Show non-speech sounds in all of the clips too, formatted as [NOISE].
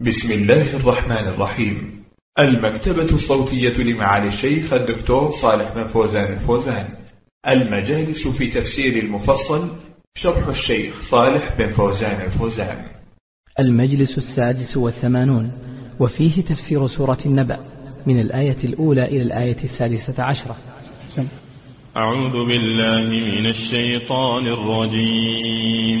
بسم الله الرحمن الرحيم. المكتبة الصوتية لمعالي الشيخ الدكتور صالح بن فوزان الفوزان. المجالس في تفسير المفصل شرح الشيخ صالح بن فوزان الفوزان. المجلس السادس والثمانون وفيه تفسير سورة النبأ من الآية الأولى إلى الآية السادسة عشرة. أعوذ بالله من الشيطان الرجيم.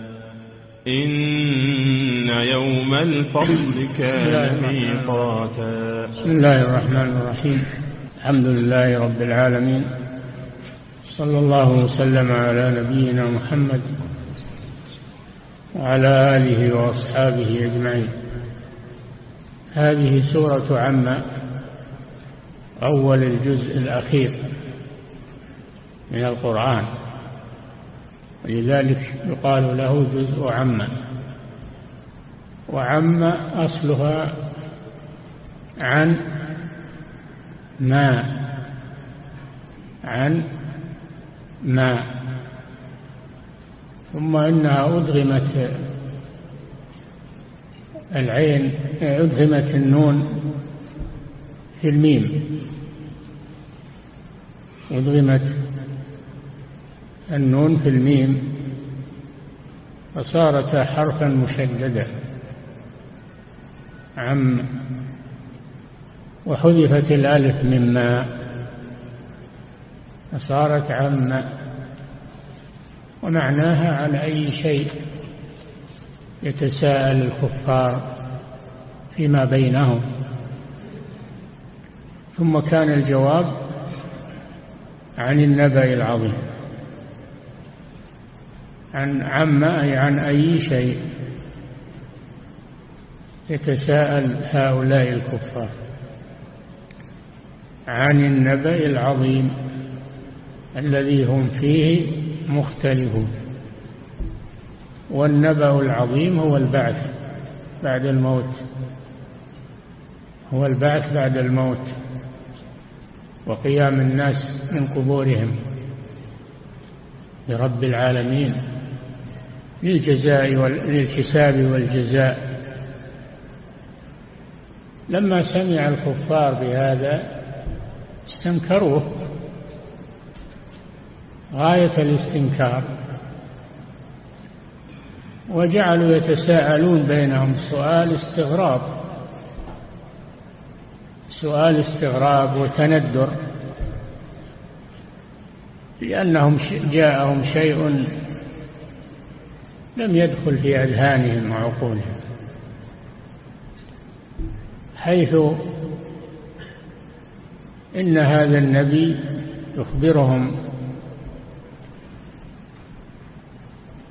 إن يوم الفصل كان ميقاتا. بسم الله الرحمن الرحيم. الحمد لله رب العالمين. صلى الله وسلم على نبينا محمد وعلى آله وأصحابه أجمعين. هذه سورة عما أول الجزء الأخير من القرآن. ولذلك يقال له جزء عم. وعم أصلها عن ما؟ عن ما؟ ثم إنها أدغمت العين أدغمت النون في الميم. أدغمت النون في الميم فصارتا حرفا مشددا عم. وحذفت الألف مما فصارت عم. ومعناها عن أي شيء يتساءل الكفار فيما بينهم. ثم كان الجواب عن النبأ العظيم. عن عما أي عن أي شيء. يتساءل هؤلاء الكفار عن النبأ العظيم الذي هم فيه مختلفون. والنبأ العظيم هو البعث بعد الموت. هو البعث بعد الموت وقيام الناس من قبورهم لرب العالمين. للجزاء للحساب والجزاء. لما سمع الكفار بهذا استنكروه. غاية الاستنكار. وجعلوا يتساءلون بينهم. سؤال استغراب. سؤال استغراب وتندر. لأنهم جاءهم شيء لم يدخل في أذهانهم وعقولهم. حيث إن هذا النبي يخبرهم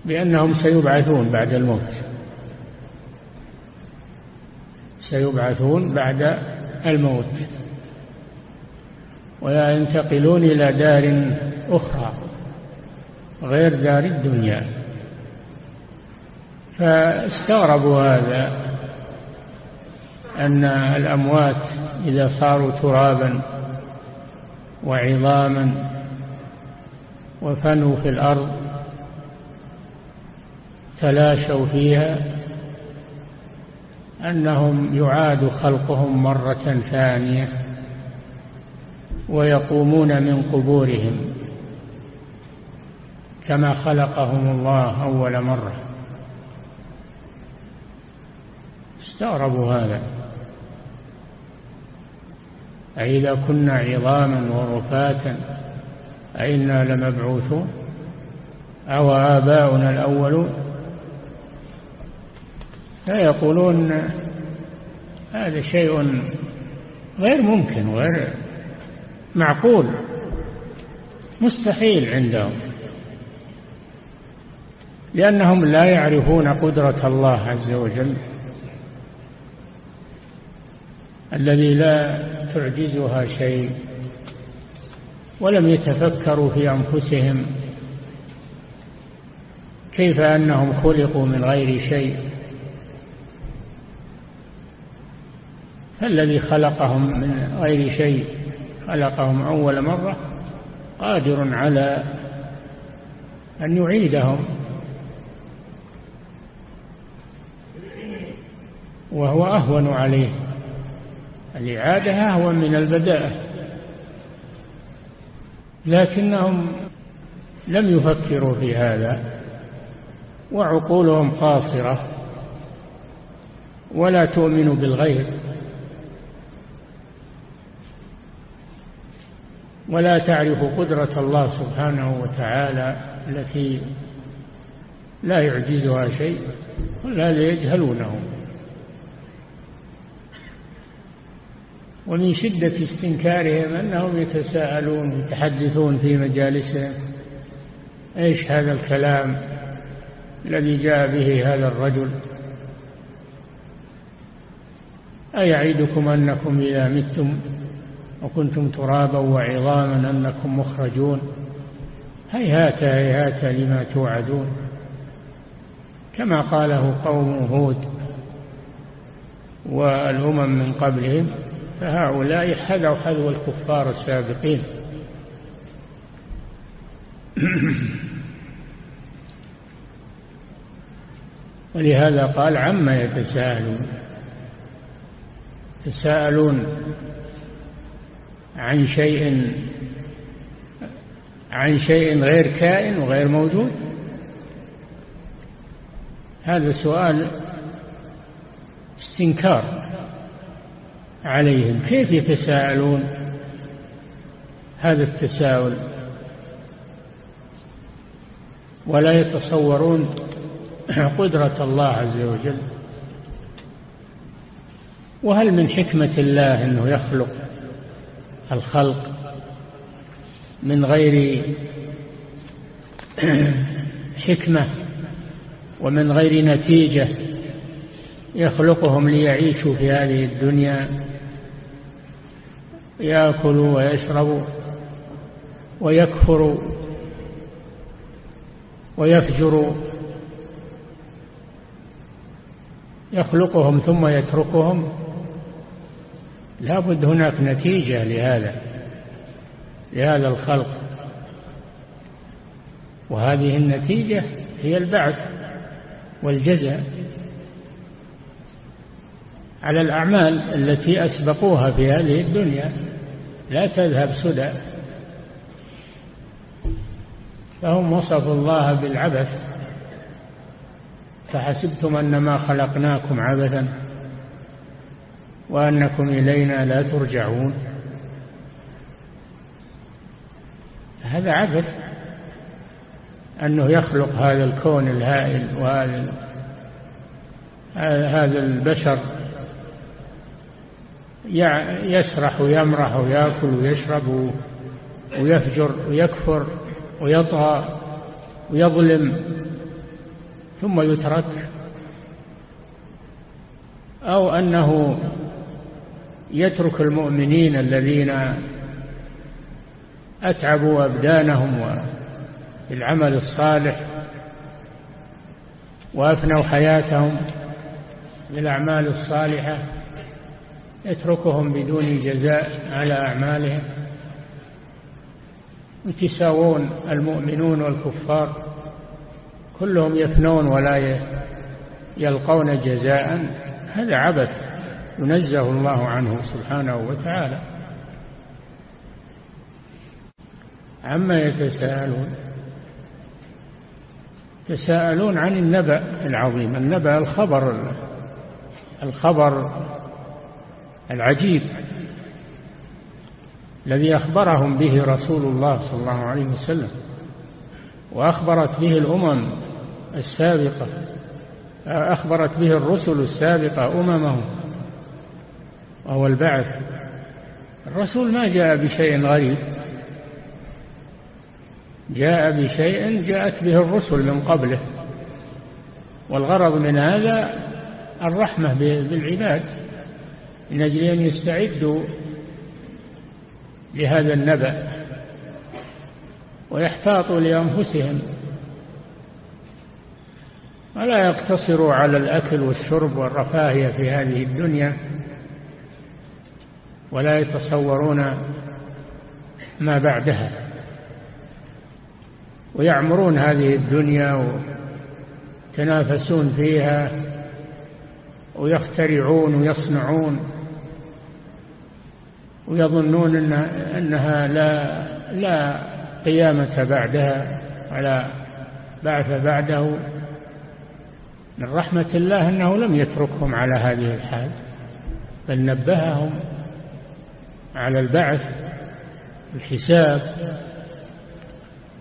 بأنهم سيبعثون بعد الموت. سيبعثون بعد الموت. وينتقلون إلى دار أخرى غير دار الدنيا. فاستغربوا هذا أن الأموات إذا صاروا ترابا وعظاما وفنوا في الأرض تلاشوا فيها أنهم يعاد خلقهم مرة ثانية ويقومون من قبورهم كما خلقهم الله أول مرة. استغربوا هذا. أئذا كنا عظاما ورفاتا أئنا لمبعوثون أو آباؤنا الأولون. فيقولون هذا شيء غير ممكن غير معقول مستحيل عندهم. لأنهم لا يعرفون قدرة الله عز وجل. الذي لا تعجزها شيء ولم يتفكروا في أنفسهم كيف أنهم خلقوا من غير شيء. فالذي خلقهم من غير شيء خلقهم أول مرة قادر على أن يعيدهم وهو أهون عليه. الإعادة أهون من البداءة. لكنهم لم يفكروا في هذا وعقولهم قاصرة ولا تؤمن بالغيب ولا تعرف قدرة الله سبحانه وتعالى التي لا يعجزها شيء ولا يجهلونه. ومن شدة استنكارهم أنهم يتساءلون يتحدثون في مجالسهم إيش هذا الكلام الذي جاء به هذا الرجل؟ أيعدكم أنكم إذا متم وكنتم ترابا وعظاما أنكم مخرجون؟ هيهات هيهات لما توعدون. كما قاله قوم هود والأمم من قبلهم فهؤلاء حذوا حذو الكفار السابقين. [CLEARS THROAT] ولهذا قال عما يتساءلون؟ يتساءلون عن شيء عن شيء غير كائن وغير موجود؟ هذا سؤال استنكار. عليهم. كيف يتساءلون؟ هذا التساؤل. ولا يتصورون قدرة الله عز وجل. وهل من حكمة الله أنه يخلق الخلق من غير [CLEARS THROAT] حكمة ومن غير نتيجة؟ يخلقهم ليعيشوا في هذه الدنيا يأكلوا ويشربوا ويكفروا ويفجروا. يخلقهم ثم يتركهم. لا بد هناك نتيجة لهذا لهذا الخلق. وهذه النتيجة هي البعث والجزاء. على الأعمال التي أسبقوها في هذه الدنيا. لا تذهب سدى. فهم وصفوا الله بالعبث. فحسبتم أنما خلقناكم عبثا وأنكم إلينا لا ترجعون. هذا عبث أنه يخلق هذا الكون الهائل وهذا هذا البشر يسرح ويمرح ويأكل ويشرب ويفجر ويكفر ويطغى ويظلم ثم يترك. أو أنه يترك المؤمنين الذين أتعبوا أبدانهم بالعمل الصالح وأفنوا حياتهم بالأعمال الصالحة. يتركهم بدون جزاء على أعمالهم. يتساوون المؤمنون والكفار كلهم يفنون ولا يلقون جزاء. هذا عبث ينزه الله عنه سبحانه وتعالى. عما يتساءلون؟ يتساءلون عن النبأ العظيم. النبأ الخبر الخبر العجيب الذي أخبرهم به رسول الله صلى الله عليه وسلم وأخبرت به الأمم السابقة أخبرت به الرسل السابقة أممهم وهو البعث. الرسول ما جاء بشيء غريب جاء بشيء جاءت به الرسل من قبله والغرض من هذا الرحمة بالعباد. من أجل أن يستعدوا لهذا النبأ ويحتاطوا لأنفسهم. ولا يقتصروا على الأكل والشرب والرفاهية في هذه الدنيا ولا يتصورون ما بعدها. ويعمرون هذه الدنيا ويتنافسون فيها ويخترعون ويصنعون. ويظنون إن أنها لا, لا قيامة بعدها ولا بعث بعده. من رحمة الله أنه لم يتركهم على هذه الحال بل نبههم على البعث الحساب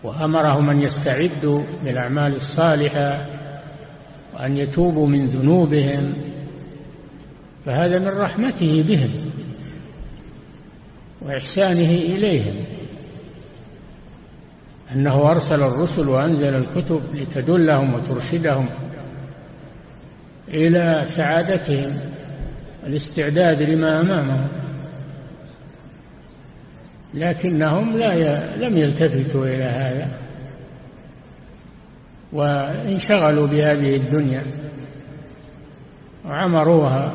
وأمرهم أن يستعدوا للأعمال الصالحة وأن يتوبوا من ذنوبهم. فهذا من رحمته بهم. وإحسانه إليهم. أنه أرسل الرسل وأنزل الكتب لتدلهم وترشدهم إلى سعادتهم الاستعداد لما أمامهم. لكنهم لا ي... لم يلتفتوا إلى هذا. وانشغلوا بهذه الدنيا وعمروها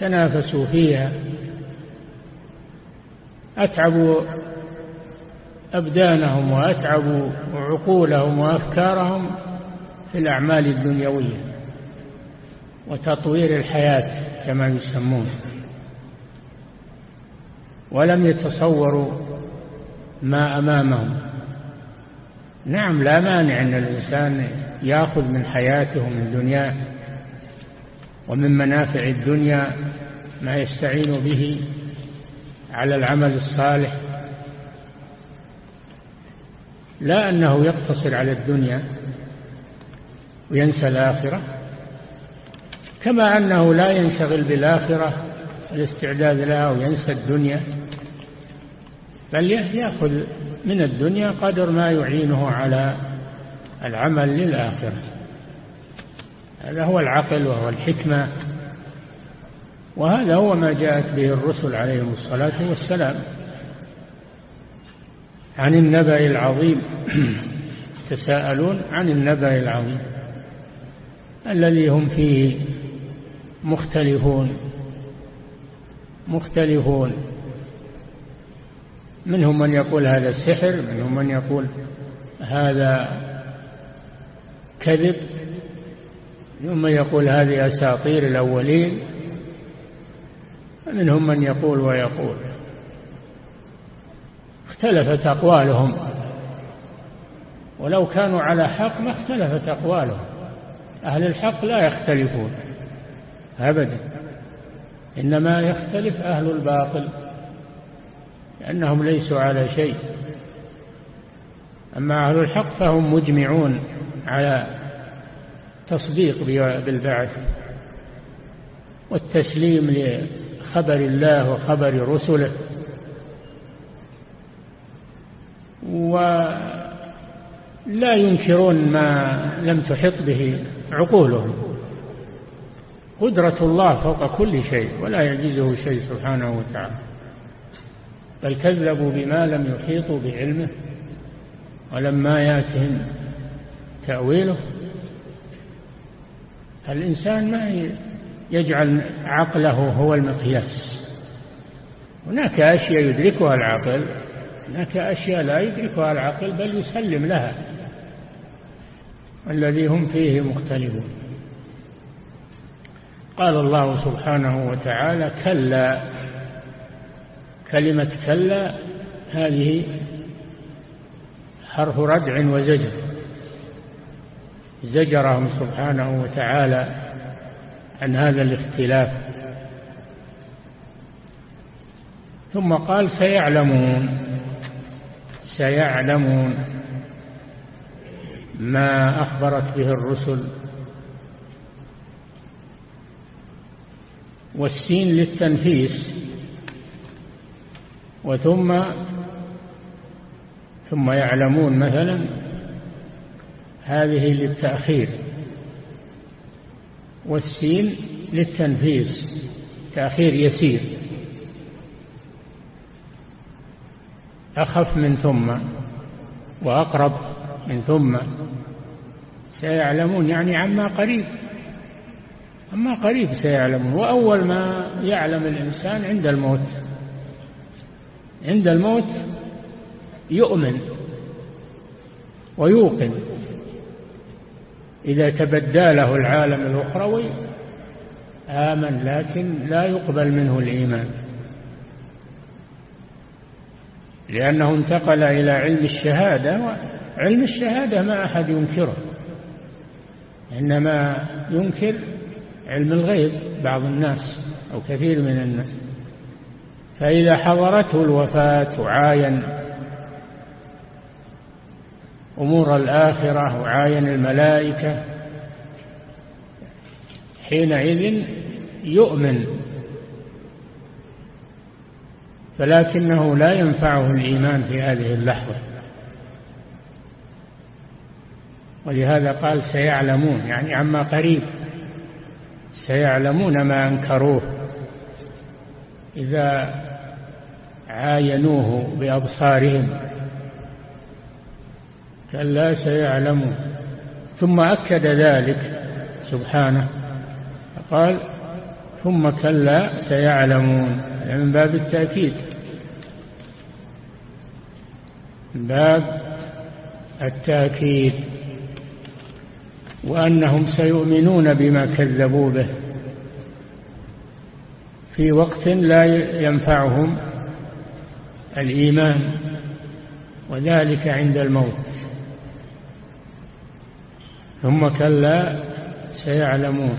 تنافسوا فيها. أتعبوا أبدانهم وأتعبوا عقولهم وأفكارهم في الأعمال الدنيوية وتطوير الحياة كما يسمون. ولم يتصوروا ما أمامهم. نعم لا مانع أن الإنسان يأخذ من حياته ومن دنياه ومن منافع الدنيا ما يستعين به على العمل الصالح. لا أنه يقتصر على الدنيا وينسى الآخرة كما أنه لا ينشغل بالآخرة الاستعداد لها وينسى الدنيا. بل يأخذ من الدنيا قدر ما يعينه على العمل للآخرة. هذا هو العقل وهو الحكمة. وهذا هو ما جاءت به الرسل عليهم الصلاة والسلام عن النبأ العظيم. [CLEARS THROAT] تساءلون عن النبأ العظيم الذي هم فيه مختلفون مختلفون. منهم من يقول هذا سحر منهم من يقول هذا كذب منهم من يقول هذه أساطير الأولين. منهم من يقول ويقول. اختلفت أقوالهم. ولو كانوا على حق ما اختلفت أقوالهم. أهل الحق لا يختلفون أبدا. إنما يختلف أهل الباطل لأنهم ليسوا على شيء. أما أهل الحق فهم مجمعون على تصديق بالبعث والتسليم لخبر الله وخبر رسله. ولا ينكرون ما لم تحط به عقولهم. قدرة الله فوق كل شيء ولا يعجزه شيء سبحانه وتعالى. بل كذبوا بما لم يحيطوا بعلمه ولما ياتهم تأويله. الإنسان ما يجعل عقله هو المقياس. هناك أشياء يدركها العقل هناك أشياء لا يدركها العقل بل يسلم لها. الذي هم فيه مختلفون. قال الله سبحانه وتعالى كلا. كلمة كلا هذه حرف ردع وزجر. زجرهم سبحانه وتعالى عن هذا الاختلاف. ثم قال سيعلمون سيعلمون ما أخبرت به الرسل. والسين للتنفيس. وثم ثم يعلمون مثلا هذه للتأخير. والسين للتنفيس تأخير يسير. أخف من ثم وأقرب من ثم. سيعلمون يعني عما قريب. أما قريب سيعلمون. وأول ما يعلم الإنسان عند الموت عند الموت يؤمن ويوقن. إذا تبدى له العالم الأخروي آمن لكن لا يقبل منه الإيمان. لأنه انتقل إلى علم الشهادة علم الشهادة ما أحد ينكره. إنما ينكر علم الغيب بعض الناس أو كثير من الناس. فإذا حضرته الوفاة وعاين أمور الآخرة وعاين الملائكة حينئذ يؤمن. فلكنه لا ينفعه الإيمان في هذه اللحظة. ولهذا قال سيعلمون يعني عما قريب سيعلمون ما أنكروه. إذا عاينوه بأبصارهم كلا سيعلمون ثم أكد ذلك سبحانه. قال ثم كلا سيعلمون. من باب التأكيد. باب التأكيد. وأنهم سيؤمنون بما كذبوا به. في وقت لا ينفعهم الإيمان. وذلك عند الموت. ثم كلا سيعلمون.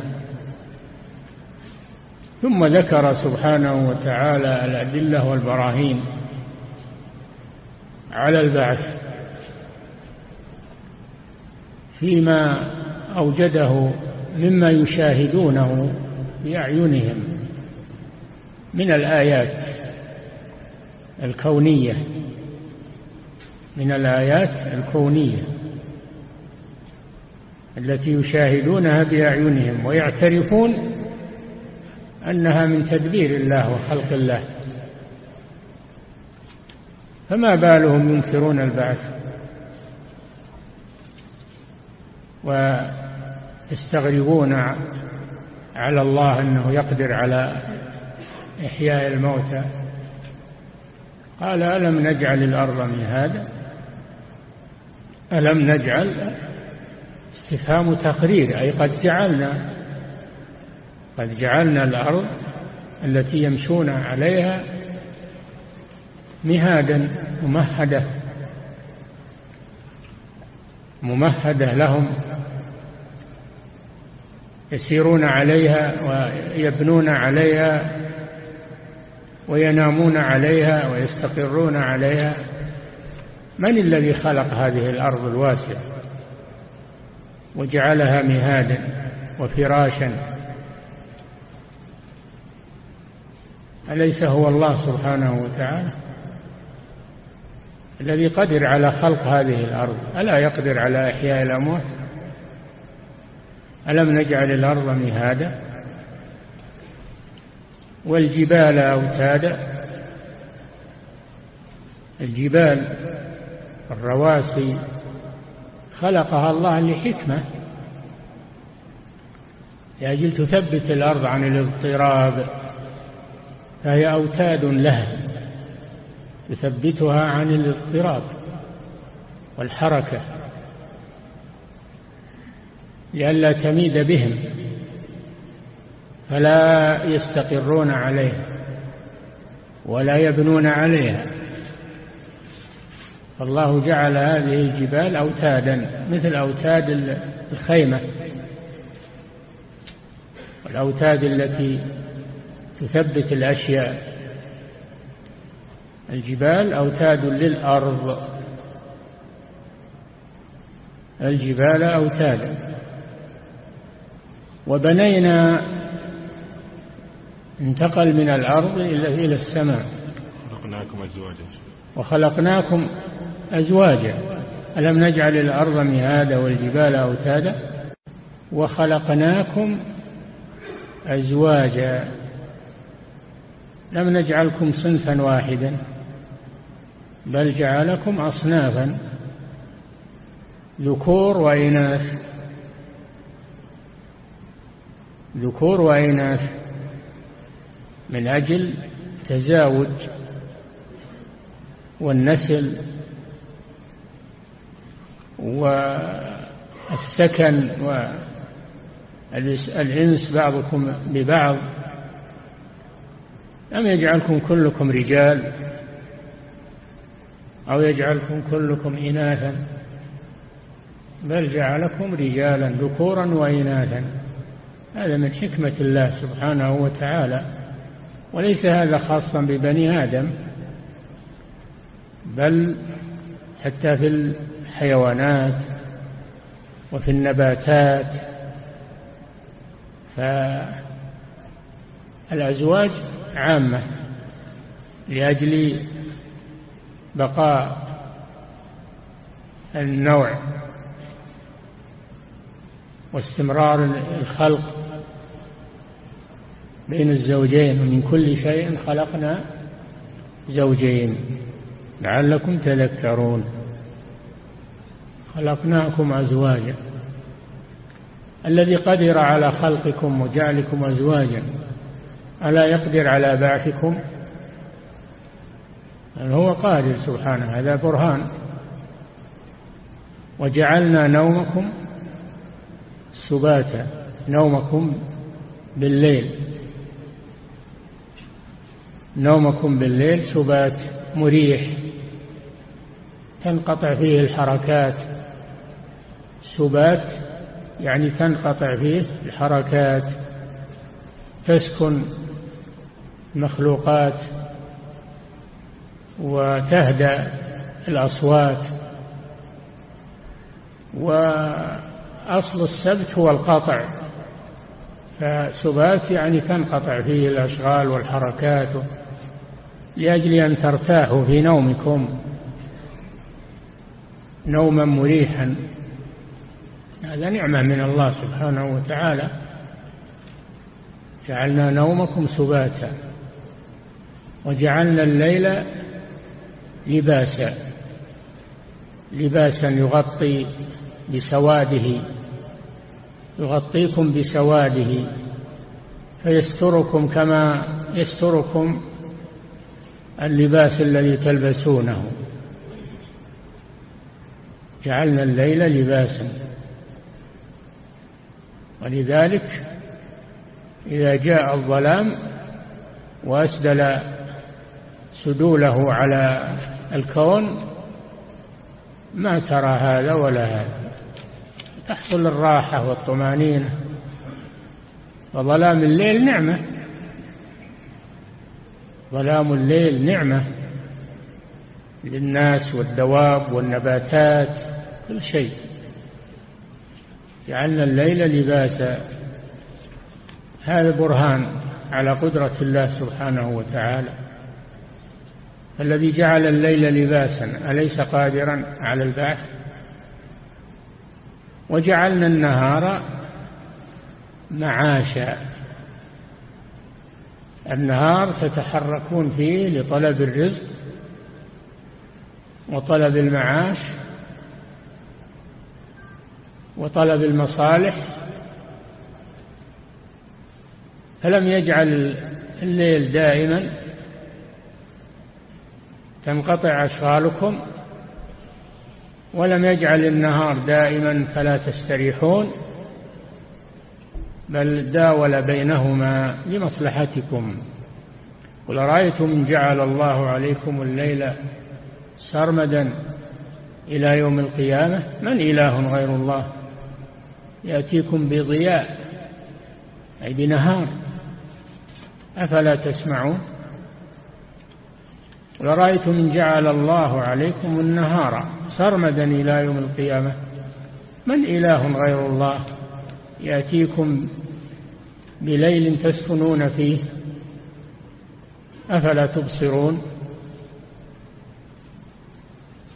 ثم ذكر سبحانه وتعالى الأدلة والبراهين على البعث فيما أوجده مما يشاهدونه بأعينهم من الآيات الكونية من الآيات الكونية. التي يشاهدونها بأعينهم ويعترفون أنها من تدبير الله وخلق الله. فما بالهم ينكرون البعث؟ ويستغربون على الله أنه يقدر على إحياء الموتى. قال ألم نجعل الأرض مهادا؟ ألم نجعل استفهام تقرير أي قد جعلنا قد جعلنا الأرض التي يمشون عليها مهادا ممهدة ممهدة لهم يسيرون عليها ويبنون عليها وينامون عليها ويستقرون عليها. من الذي خلق هذه الأرض الواسعة؟ وجعلها مهادا وفراشا. أليس هو الله سبحانه وتعالى؟ الذي قدر على خلق هذه الأرض. ألا يقدر على إحياء الأموات؟ ألم نجعل الأرض مهادا؟ والجبال أوتادا؟ الجبال الرواسي خلقها الله لحكمة. لأجل تثبت الأرض عن الاضطراب فهي أوتاد لها يثبتها عن الاضطراب والحركة. لئلا تميد بهم فلا يستقرون عليها ولا يبنون عليها. فالله جعل هذه الجبال أوتادا مثل أوتاد الخيمة. والأوتاد التي تثبت الأشياء. الجبال أوتاد للأرض. الجبال أوتادا وبنينا انتقل من الأرض إلى السماء. خلقناكم أزواجا. وخلقناكم أزواجا ألم نجعل الأرض مهادا والجبال أوتادا؟ وخلقناكم أزواجا. لم نجعلكم صنفا واحدا بل جعلكم أصنافا ذكور وإناث. ذكور وإناث من أجل تزاوج والنسل والسكن والإنس بعضكم ببعض لم يجعلكم كلكم رجال أو يجعلكم كلكم إناثا؟ بل جعلكم رجالا ذكورا وإناثا. هذا من حكمة الله سبحانه وتعالى وليس هذا خاصا ببني آدم بل حتى في الحيوانات وفي النباتات فالأزواج عامة لأجل بقاء النوع واستمرار الخلق بين الزوجين ومن كل شيء خلقنا زوجين. لعلكم تذكرون. خلقناكم أزواجا. الذي قدر على خلقكم وجعلكم أزواجا. ألا يقدر على بعثكم؟ هو قادر سبحانه هذا برهان. وجعلنا نومكم سباتا نومكم بالليل. نومكم بالليل سبات مريح. تنقطع فيه الحركات. سبات يعني تنقطع فيه الحركات تسكن المخلوقات وتهدأ الأصوات. وأصل السبت هو القطع. فسبات يعني تنقطع فيه الأشغال والحركات لأجل أن ترتاحوا في نومكم نوما مريحا. هذا نعمة من الله سبحانه وتعالى. جعلنا نومكم سباتا وجعلنا الليل لباسا لباسا يغطي بسواده يغطيكم بسواده فيستركم كما يستركم اللباس الذي تلبسونه. جعلنا الليل لباسا. ولذلك إذا جاء الظلام وأسدل سدوله على الكون ما ترى هذا ولا هذا. تحصل الراحة والطمأنينة. وظلام الليل نعمة. ظلام الليل نعمة للناس والدواب والنباتات كل شيء. جعلنا الليل لباسا. هذا برهان على قدرة الله سبحانه وتعالى. الذي جعل الليل لباسا أليس قادرا على البعث؟ وجعلنا النهار معاشا. النهار تتحركون فيه لطلب الرزق وطلب المعاش وطلب المصالح فلم يجعل الليل دائما تنقطع أشغالكم ولم يجعل النهار دائما فلا تستريحون بل داول بينهما لمصلحتكم. قل رأيتم جعل الله عليكم الليل سرمدا إلى يوم القيامة؟ من إله غير الله؟ يأتيكم بضياء أي بنهار. أفلا تسمعون؟ لرأيتم إن جعل الله عليكم النهار سرمدا إلى يوم القيامة. من إله غير الله؟ يأتيكم بليل تسكنون فيه. أفلا تبصرون؟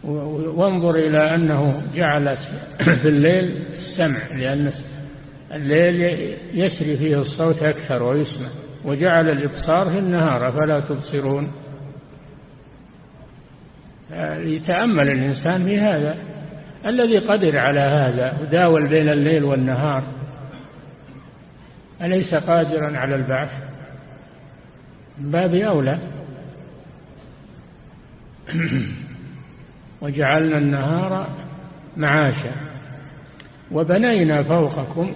وانظر إلى أنه جعل في الليل السمع لأن الليل يسري فيه الصوت أكثر ويسمع وجعل الإبصار في النهار فلا تبصرون؟ يتأمل الإنسان في هذا. الذي قدر على هذا وداول بين الليل والنهار أليس قادرا على البعث؟ باب أولى. [CLEARS THROAT] وجعلنا النهار معاشا. وبنينا فوقكم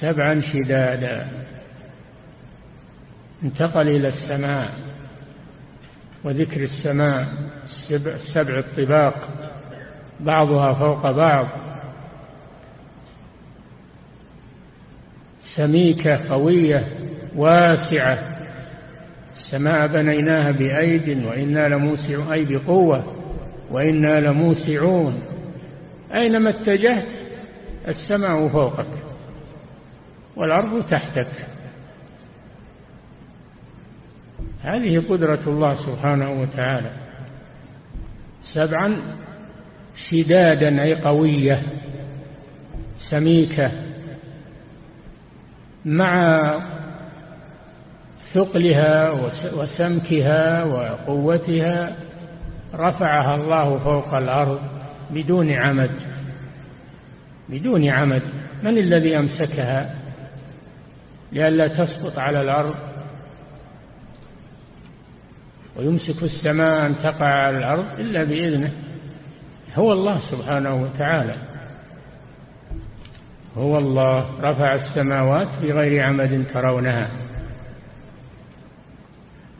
سبعا شدادا. انتقل إلى السماء وذكر السماء السبع, الطباق بعضها فوق بعض. سميكة قوية واسعة. السماء بنيناها بأيد وإنا لموسع أي بقوة وإنا لموسعون. أينما اتجهت السماء فوقك والأرض تحتك. هذه قدرة الله سبحانه وتعالى. سبعا شدادا أي قوية سميكة مع ثقلها وسمكها وقوتها رفعها الله فوق الأرض بدون عمد. بدون عمد من الذي أمسكها؟ لئلا تسقط على الأرض. ويمسك السماء أن تقع على الأرض إلا بإذنه. هو الله سبحانه وتعالى. هو الله رفع السماوات بغير عمد ترونها.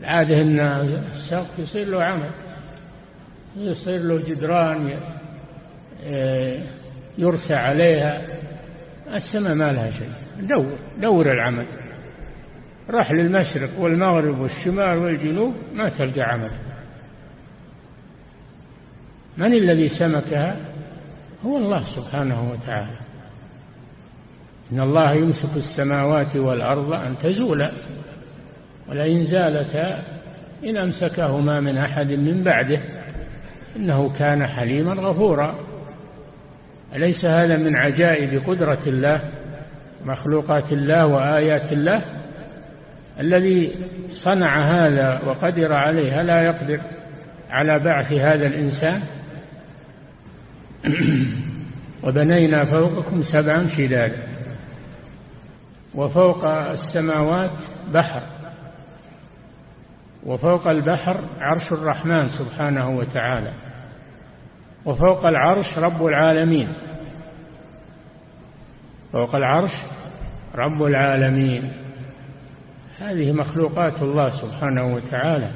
العادة أن السقف يصير له عمد يصير له جدران يرسى عليها السماء ما لها شيء. دور دور العمد راح للمشرق والمغرب والشمال والجنوب ما تلقى عمد من الذي سمكها؟ هو الله سبحانه وتعالى. إن الله يمسك السماوات والأرض أن تزولا ولئن زالتا إن أمسكهما من أحد من بعده إنه كان حليما غفورا. أليس هذا من عجائب قدرة الله مخلوقات الله وآيات الله؟ الذي صنع هذا وقدر عليه لا يقدر على بعث هذا الإنسان؟ [CLEARS THROAT] وبنينا فوقكم سبعا شدادا وفوق السماوات بحر وفوق البحر عرش الرحمن سبحانه وتعالى. وفوق العرش رب العالمين. فوق العرش رب العالمين. هذه مخلوقات الله سبحانه وتعالى.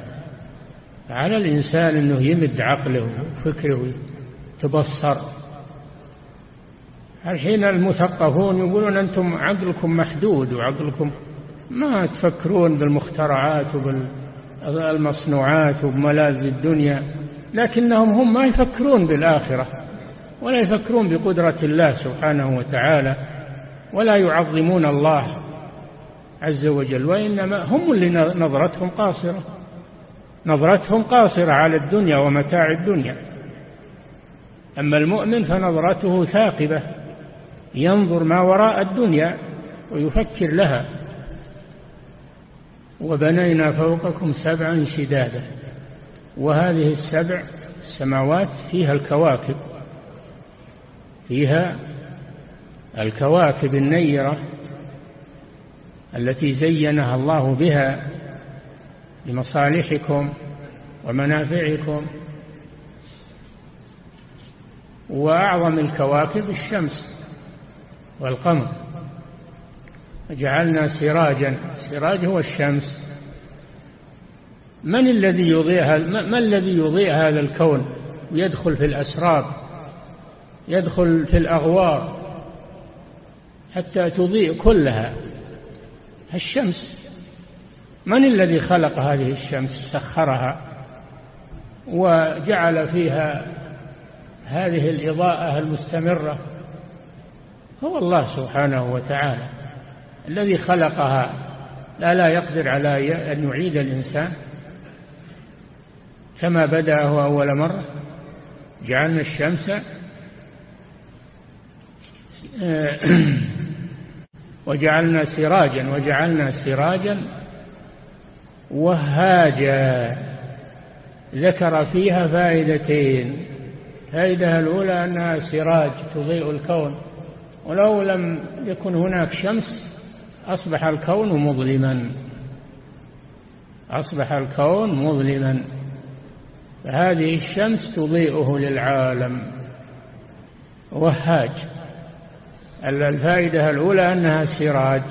على الإنسان أنه يمد عقله وفكره ويتبصر الحين المثقفون يقولون أنتم عقلكم محدود وعقلكم ما تفكرون بالمخترعات وبالمصنوعات وبملاذ الدنيا. لكنهم هم ما يفكرون بالآخرة ولا يفكرون بقدرة الله سبحانه وتعالى ولا يعظمون الله عز وجل وإنما هم اللي نظرتهم قاصرة. نظرتهم قاصرة على الدنيا ومتاع الدنيا. أما المؤمن فنظرته ثاقبة ينظر ما وراء الدنيا ويفكر لها. وبنينا فوقكم سبعا شدادا. وهذه السبع السماوات فيها الكواكب فيها الكواكب النيرة التي زينها الله بها لمصالحكم ومنافعكم. وأعظم الكواكب الشمس والقمر. جعلنا سراجا السراج هو الشمس. من الذي يضيء ما الذي يضيء هذا الكون؟ ويدخل في الأسراب يدخل في الأغوار حتى تضيء كلها. الشمس. من الذي خلق هذه الشمس؟ سخرها وجعل فيها هذه الإضاءة المستمرة. هو الله سبحانه وتعالى الذي خلقها. لا لا يقدر على أن يعيد الإنسان. كما بدأه أول مرة جعلنا الشمس [CLEARS THROAT] وجعلنا سراجا وجعلنا سراجا وهاجا ذكر فيها فائدتين. فائدة الأولى أنها سراج تضيء الكون ولو لم يكن هناك شمس أصبح الكون مظلما. أصبح الكون مظلما. فهذه الشمس تضيئه للعالم. وهاج الفائدة الأولى أنها سراج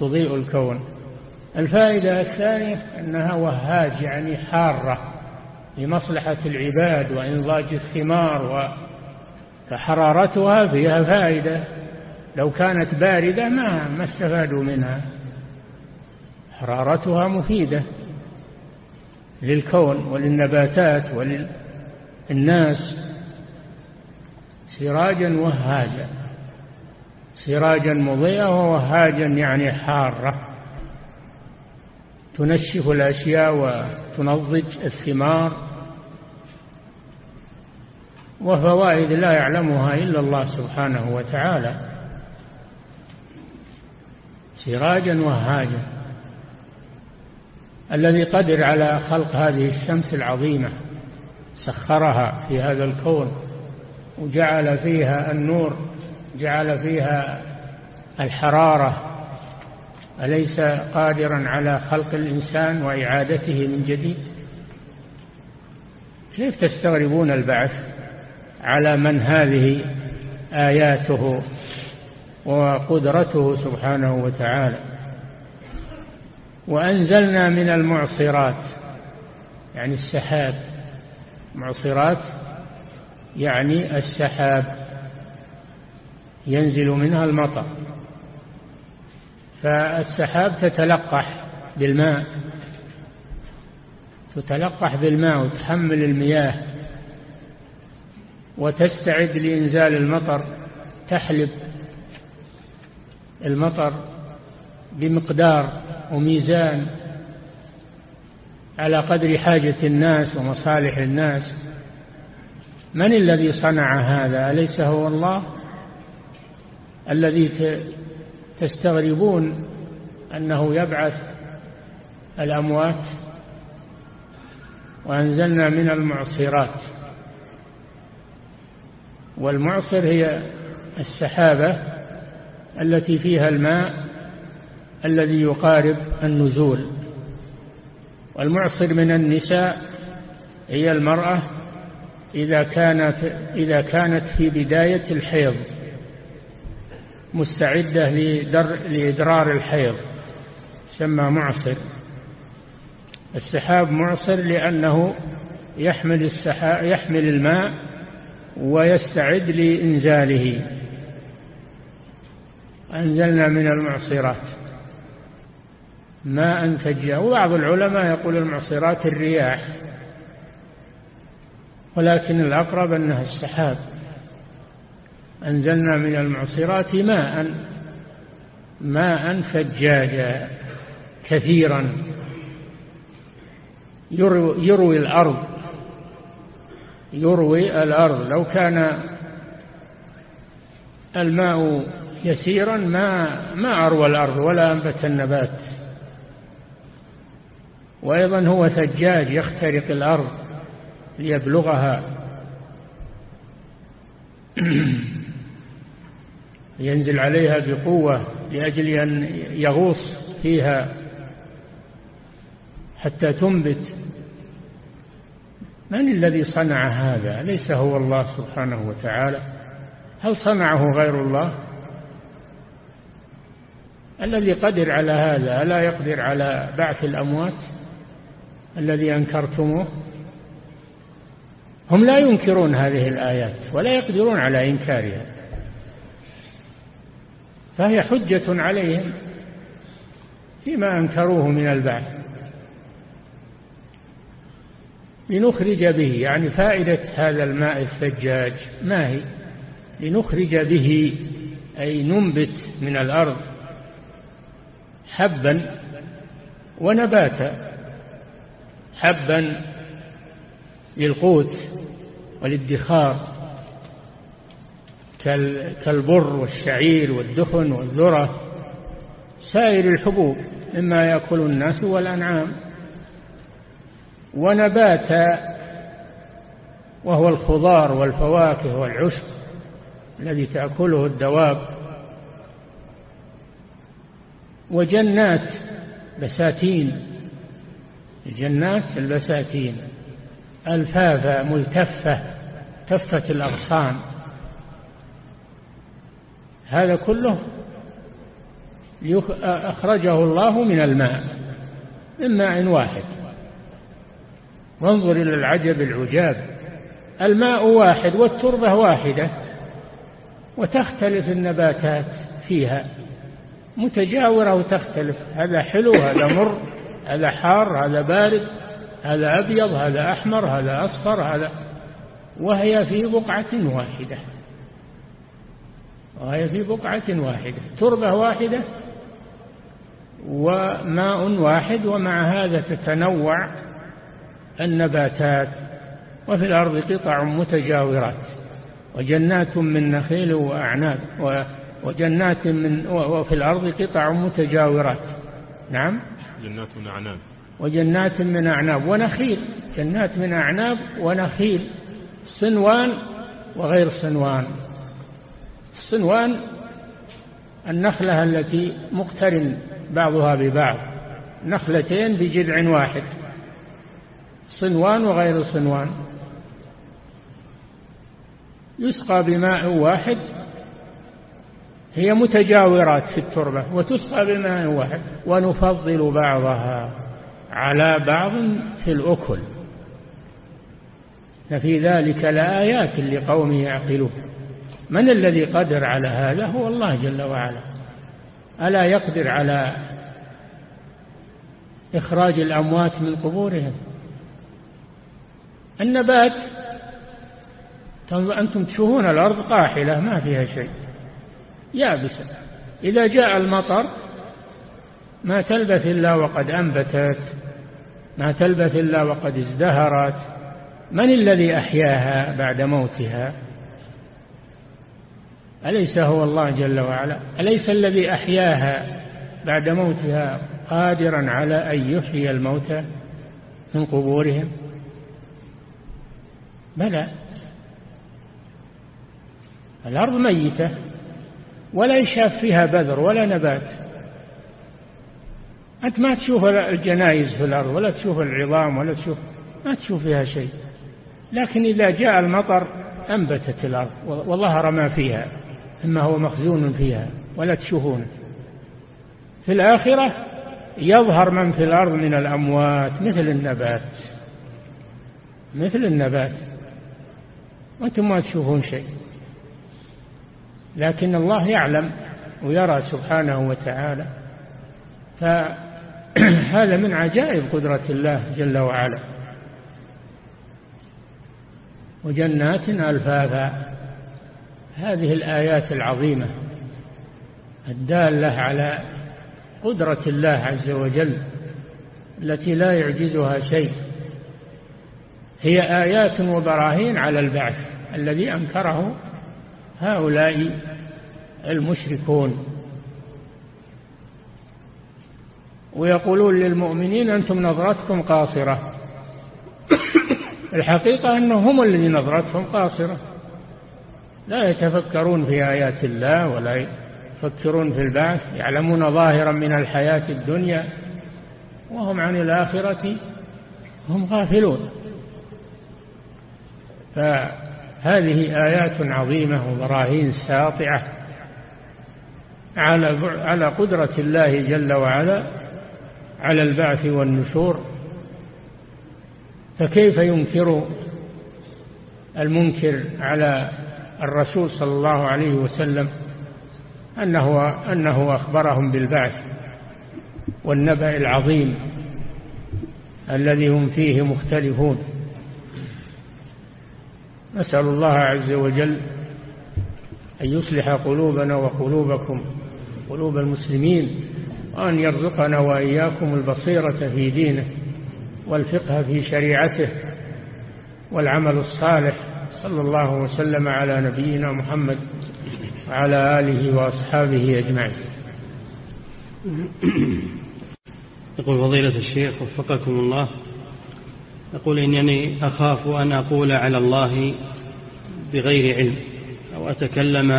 تضيء الكون. الفائدة الثانية أنها وهاج يعني حارة لمصلحة العباد وإنضاج الثمار فحرارتها فيها فائدة. لو كانت باردة ما ما استفادوا منها. حرارتها مفيدة. للكون وللنباتات وللناس سراجا وهاجا. سراجا مضيئا ووهاجا يعني حارة. تنشف الأشياء وتنضج الثمار. وفوائد لا يعلمها إلا الله سبحانه وتعالى. سراجا وهاجا. الذي قدر على خلق هذه الشمس العظيمة سخرها في هذا الكون وجعل فيها النور جعل فيها الحرارة أليس قادرا على خلق الإنسان وإعادته من جديد؟ كيف تستغربون البعث على من هذه آياته وقدرته سبحانه وتعالى؟ وأنزلنا من المعصرات يعني السحاب. معصرات يعني السحاب ينزل منها المطر. فالسحاب تتلقح بالماء تتلقح بالماء وتحمل المياه وتستعد لإنزال المطر تحلب المطر بمقدار وميزان على قدر حاجة الناس ومصالح الناس. من الذي صنع هذا؟ أليس هو الله؟ الذي تستغربون أنه يبعث الأموات وأنزلنا من المعصرات. والمعصر هي السحابة التي فيها الماء الذي يقارب النزول. والمعصر من النساء هي المرأة إذا كانت, إذا كانت في بداية الحيض مستعدة لإدرار الحيض سمى معصر. السحاب معصر لأنه يحمل, السحاب يحمل الماء ويستعد لإنزاله. أنزلنا من المعصرات. ماء ثجا وبعض العلماء يقول المعصرات الرياح ولكن الأقرب أنها السحاب. أنزلنا من المعصرات ماء ماء ثجاجا كثيرا. يروي, يروي الأرض يروي الأرض. لو كان الماء يسيرا ما ما أروى الأرض ولا أنبت النبات. وأيضا هو ثجاج يخترق الأرض ليبلغها. [CLEARS THROAT] ينزل عليها بقوة لأجل أن يغوص فيها حتى تنبت. من الذي صنع هذا؟ ليس هو الله سبحانه وتعالى. هل صنعه غير الله؟ الذي قدر على هذا ألا يقدر على بعث الأموات؟ الذي أنكرتموه؟ هم لا ينكرون هذه الآيات ولا يقدرون على إنكارها. فهي حجة عليهم فيما أنكروه من البعث. لنخرج به يعني فائدة هذا الماء الثجاج ما هي؟ لنخرج به أي ننبت من الأرض حبا ونباتا. حبا للقوت والادخار كالبر والشعير والدخن والذرة سائر الحبوب مما يأكل الناس والأنعام. ونباتا وهو الخضار والفواكه والعشب الذي تأكله الدواب. وجنات بساتين جنات البساتين الفافة ملتفة تفة الأغصان. هذا كله أخرجه الله من الماء من ماء واحد. وانظر إلى العجب العجاب. الماء واحد والتربة واحدة وتختلف النباتات فيها. متجاورة وتختلف هذا حلو هذا مر. هذا حار هذا بارد هذا أبيض هذا أحمر هذا أصفر هذا وهي في بقعة واحدة. وهي في بقعة واحدة. تربة واحدة وماء واحد ومع هذا تتنوع النباتات. وفي الأرض قطع متجاورات. وجنات من نخيل وأعناب. وجنات من وفي الأرض قطع متجاورات. نعم؟ جنات من أعناب. وجنات من أعناب ونخيل. جنات من أعناب ونخيل. صنوان وغير صنوان. الصنوان النخلة التي مقترن بعضها ببعض. نخلتين بجذع واحد. صنوان وغير صنوان. يسقى بماء واحد. هي متجاورات في التربة وتسقى بماء واحد ونفضل بعضها على بعض في الأكل. ففي ذلك لآيات لقوم يعقلون. من الذي قدر على هذا؟ هو الله جل وعلا. ألا يقدر على إخراج الأموات من قبورهم؟ النبات أنتم تشوفون الأرض قاحلة ما فيها شيء. يابسة. إذا جاء المطر ما تلبث إلا وقد أنبتت ما تلبث إلا وقد ازدهرت. من الذي أحياها بعد موتها؟ أليس هو الله جل وعلا؟ أليس الذي أحياها بعد موتها قادرا على أن يحيي الموتى من قبورهم؟ بلى. الأرض ميتة. ولا يشاف فيها بذر ولا نبات. أنت ما تشوف الجنايز في الأرض ولا تشوف العظام ولا تشوف ما تشوف فيها شيء. لكن إذا جاء المطر أنبتت الأرض وظهر ما فيها إما هو مخزون فيها ولا تشوفونه في الآخرة يظهر من في الأرض من الأموات مثل النبات. مثل النبات. وأنتم ما تشوفون شيء. لكن الله يعلم ويرى سبحانه وتعالى. فهذا [CLEARS THROAT] من عجائب قدرة الله جل وعلا. وجنات ألفافا. هذه الآيات العظيمة الدالة على قدرة الله عز وجل التي لا يعجزها شيء. هي آيات وبراهين على البعث الذي أنكره هؤلاء المشركون. ويقولون للمؤمنين أنتم نظرتكم قاصرة. الحقيقة أنهم الذين نظرتهم قاصرة. لا يتفكرون في آيات الله ولا يفكرون في البعث يعلمون ظاهرا من الحياة الدنيا وهم عن الآخرة هم غافلون. فهذه آيات عظيمة وبراهين ساطعة على على قدرة الله جل وعلا على البعث والنشور. فكيف ينكر المنكر على الرسول صلى الله عليه وسلم أنه, أنه أخبرهم بالبعث والنبأ العظيم الذي هم فيه مختلفون؟ نسأل الله عز وجل أن يصلح قلوبنا وقلوبكم قلوب المسلمين وأن يرزقنا وإياكم البصيرة في دينه والفقه في شريعته والعمل الصالح. صلى الله وسلم على نبينا محمد وعلى آله وأصحابه أجمعين. يقول فضيلة الشيخ وفقكم الله يقول إنني أخاف أن أقول على الله بغير علم أو أتكلم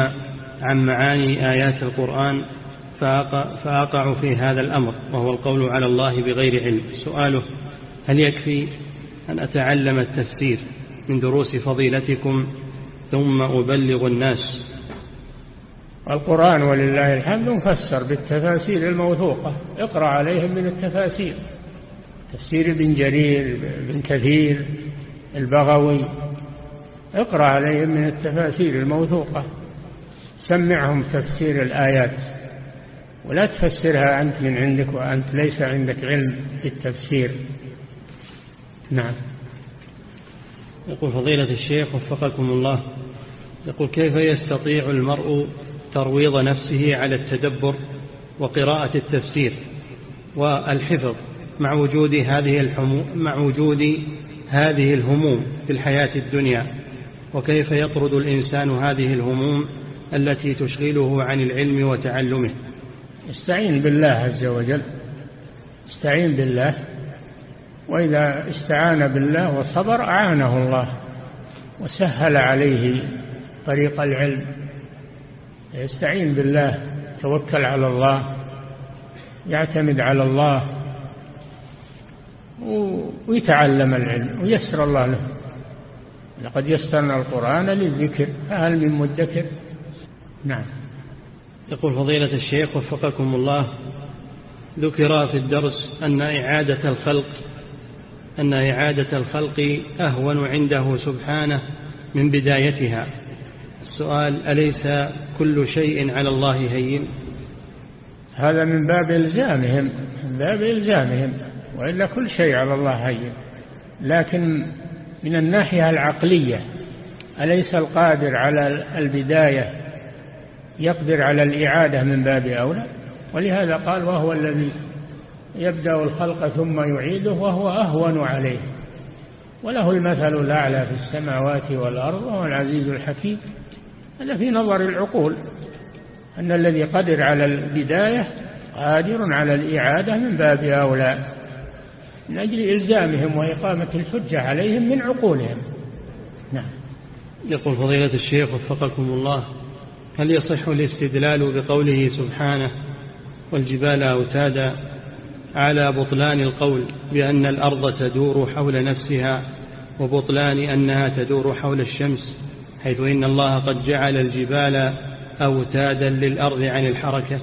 عن معاني آيات القرآن فأقع, في هذا الأمر وهو القول على الله بغير علم. سؤاله هل يكفي أن أتعلم التفسير من دروس فضيلتكم ثم أبلغ الناس؟ القرآن ولله الحمد مفسر بالتفاسير الموثوقة اقرأ عليهم من التفاسير. تفسير ابن جرير ابن كثير البغوي. اقرأ عليهم من التفاسير الموثوقة. سمعهم تفسير الآيات. ولا تفسرها أنت من عندك وأنت ليس عندك علم بالتفسير. نعم. يقول فضيلة الشيخ وفقكم الله يقول كيف يستطيع المرء ترويض نفسه على التدبر وقراءة التفسير والحفظ؟ مع وجود هذه الحموم مع وجود هذه الهموم في الحياة الدنيا. وكيف يطرد الإنسان هذه الهموم التي تشغله عن العلم وتعلمه؟ استعين بالله عز وجل. استعين بالله. وإذا استعان بالله وصبر أعانه الله وسهل عليه طريق العلم. يستعين بالله توكل على الله يعتمد على الله ويتعلم العلم ويسر الله له. لقد يسرنا القرآن للذكر فهل من مدكر؟ نعم. يقول فضيلة الشيخ وفقكم الله ذكر في الدرس أن إعادة الخلق أن إعادة الخلق أهون عنده سبحانه من بدايتها. السؤال أليس كل شيء على الله هين؟ هذا من باب إلزامهم من باب إلزامهم. وإلا كل شيء على الله هين. لكن من الناحية العقلية أليس القادر على البداية يقدر على الإعادة من باب أولى؟ ولهذا قال وهو الذي يبدأ الخلق ثم يعيده وهو أهون عليه. وله المثل الأعلى في السماوات والأرض وهو العزيز الحكيم. هذا في نظر العقول أن الذي قدر على البداية قادر على الإعادة من باب أولى. من أجل إلزامهم وإقامة الحجة عليهم من عقولهم. نعم. يقول فضيلة الشيخ وفقكم الله هل يصح الاستدلال بقوله سبحانه والجبال أوتادا على بطلان القول بأن الأرض تدور حول نفسها وبطلان أنها تدور حول الشمس حيث إن الله قد جعل الجبال أوتادا للأرض عن الحركة؟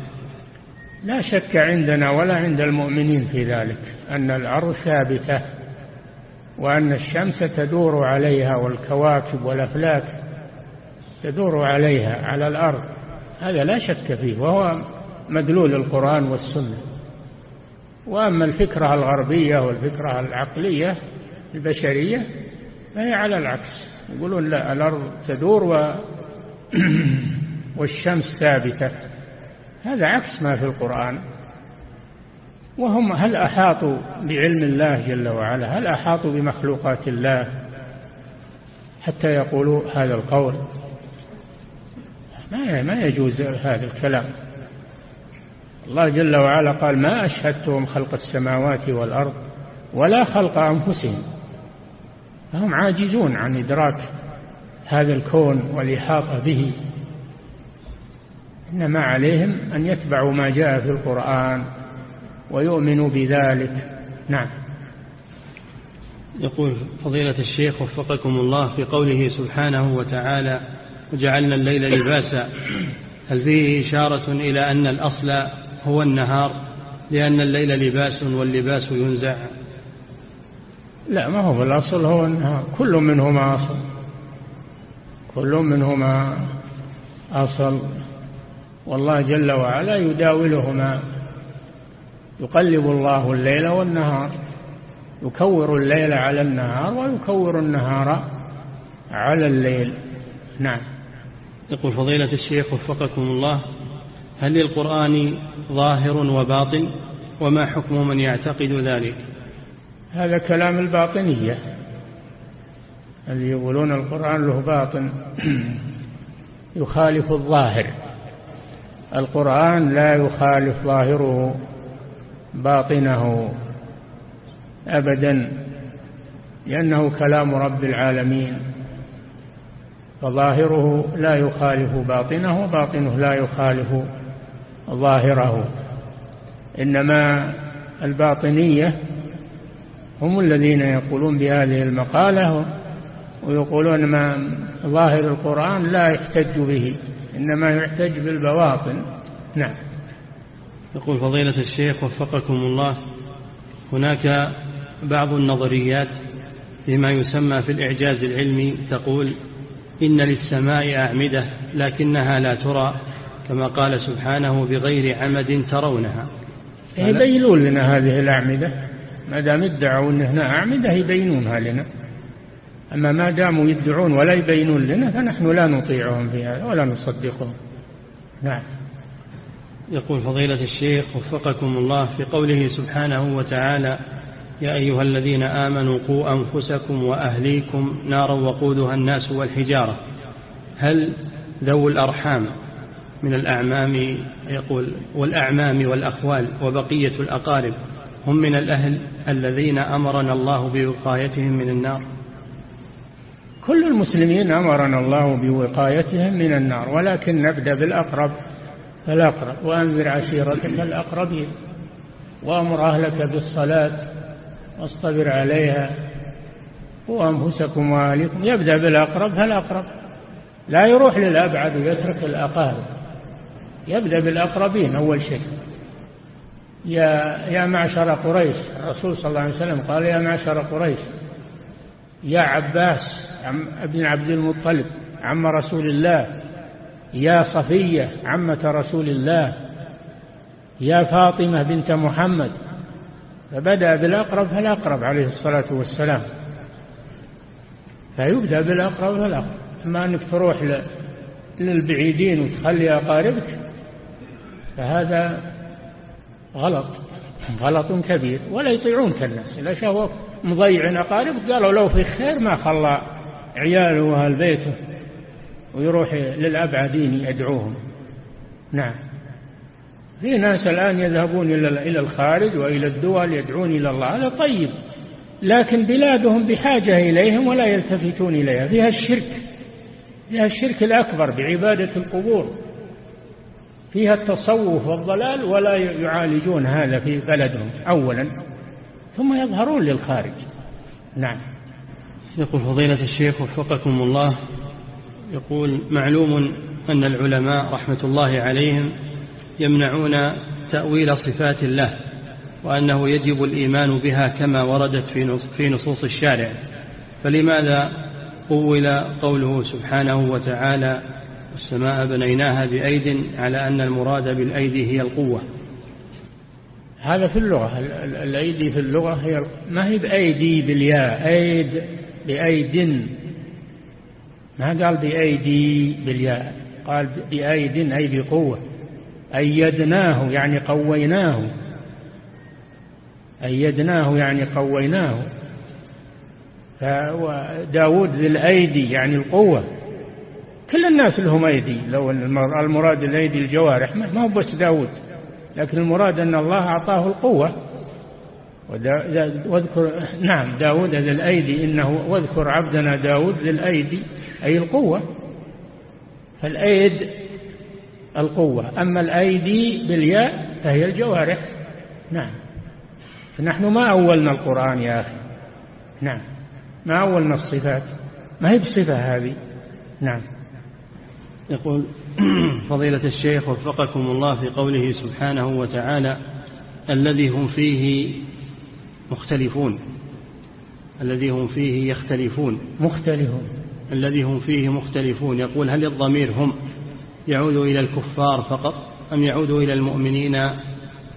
لا شك عندنا ولا عند المؤمنين في ذلك أن الأرض ثابتة وأن الشمس تدور عليها والكواكب والأفلاك تدور عليها على الأرض. هذا لا شك فيه وهو مدلول القرآن والسنة. وأما الفكرة الغربية والفكرة العقلية البشرية فهي على العكس. يقولون لا الأرض تدور و [CLEARS THROAT] والشمس ثابتة. هذا عكس ما في القرآن. وهم هل أحاطوا بعلم الله جل وعلا؟ هل أحاطوا بمخلوقات الله حتى يقولوا هذا القول؟ ما ما يجوز هذا الكلام. الله جل وعلا قال ما أشهدتهم خلق السماوات والأرض ولا خلق أنفسهم. فهم عاجزون عن إدراك هذا الكون والإحاطة به. إنما عليهم أن يتبعوا ما جاء في القرآن ويؤمنوا بذلك. نعم. يقول فضيلة الشيخ وفقكم الله في قوله سبحانه وتعالى وجعلنا الليل لباسا. هل فيه إشارة إلى أن الأصل هو النهار؟ لأن الليل لباس واللباس ينزع. لا ما هو الأصل هو النهار. كل منهما أصل. كل منهما أصل. والله جل وعلا يداولهما. يقلب الله الليل والنهار يكور الليل على النهار ويكور النهار على الليل. نعم. يقول فضيلة الشيخ وفقكم الله هل للقرآن ظاهر وباطن؟ وما حكم من يعتقد ذلك؟ هذا كلام الباطنية. اللي يقولون القرآن له باطن. [CLEARS THROAT] يخالف الظاهر. القرآن لا يخالف ظاهره باطنه أبدا لأنه كلام رب العالمين. فظاهره لا يخالف باطنه باطنه لا يخالف ظاهره. إنما الباطنية هم الذين يقولون بهذه المقالة ويقولون ما ظاهر القرآن لا يحتج به. إنما يحتج بالبواطن. نعم. يقول فضيلة الشيخ وفقكم الله هناك بعض النظريات بما يسمى في الإعجاز العلمي تقول إن للسماء أعمدة لكنها لا ترى كما قال سبحانه بغير عمد ترونها. يبينون لنا هذه الأعمدة ما دام ادعوا أن هنا أعمدة يبينونها لنا. أما ما داموا يدعون ولا يبينون لنا فنحن لا نطيعهم في هذا ولا نصدقهم. نعم. يقول فضيلة الشيخ وفقكم الله في قوله سبحانه وتعالى يا أيها الذين آمنوا قوا أنفسكم وأهليكم نارا وقودها الناس والحجارة. هل ذو الأرحام من الأعمام يقول والأعمام والأخوال وبقية الأقارب هم من الأهل الذين أمرنا الله بوقايتهم من النار؟ كل المسلمين أمرنا الله بوقايتهم من النار ولكن نبدأ بالأقرب فالأقرب وأنذر عشيرتك الأقربين وأمر أهلك بالصلاة واصطبر عليها وأنفسكم وأهلكم يبدأ بالأقرب فالأقرب. لا يروح للأبعد ويترك الأقارب. يبدأ بالأقربين أول شيء. يا يا معشر قريش الرسول صلى الله عليه وسلم قال يا معشر قريش يا عباس ابن عبد المطلب عم رسول الله يا صفية عمة رسول الله يا فاطمة بنت محمد. فبدأ بالأقرب فالأقرب عليه الصلاة والسلام. فيبدأ بالأقرب فالأقرب. أما أنك تروح للبعيدين وتخلي أقاربك فهذا غلط. غلط كبير. ولا يطيعونك الناس إذا شافوا مضيع أقاربك قالوا لو في خير ما خلى عياله وأهل بيته ويروح للأبعدين يدعوهم. نعم. في ناس الآن يذهبون إلى الخارج وإلى الدول يدعون إلى الله هذا طيب لكن بلادهم بحاجة إليهم ولا يلتفتون إليها. فيها الشرك فيها الشرك الأكبر بعبادة القبور. فيها التصوف والضلال ولا يعالجون هذا في بلدهم أولا. ثم يظهرون للخارج. نعم. يقول فضيلة الشيخ وفقكم الله يقول معلوم أن العلماء رحمة الله عليهم يمنعون تأويل صفات الله وأنه يجب الإيمان بها كما وردت في نصوص الشارع. فلماذا أول قوله سبحانه وتعالى السماء بنيناها بأيد على أن المراد بالأيدي هي القوة هذا في اللغة. الأيدي في اللغة هي ما هي بأيدي بالياء؟ أيد بأيد. ما قال بأيدي بالياء؟ قال بأيد أي بقوة. أيدناه يعني قويناه. أيدناه يعني قويناه. فداود ذي الأيدي يعني القوة. كل الناس لهم أيدي. لو المراد الأيدي الجوارح ما هو بس داود. لكن المراد أن الله أعطاه القوة. واذكر نعم داود ذي الأيدي إنه واذكر عبدنا داود ذي الأيدي أي القوة. فالأيد القوة أما الأيدي بالياء فهي الجوارح. نعم. فنحن ما أولنا القرآن يا أخي. نعم. ما أولنا الصفات. ما هي بصفة هذه؟ نعم. يقول [CLEARS THROAT] فضيلة الشيخ وفقكم الله في قوله سبحانه وتعالى الذي هم فيه مختلفون. الذي هم فيه يختلفون. مختلفون. الذي هم فيه مختلفون. يقول هل الضمير هم يعود إلى الكفار فقط أم يعود إلى المؤمنين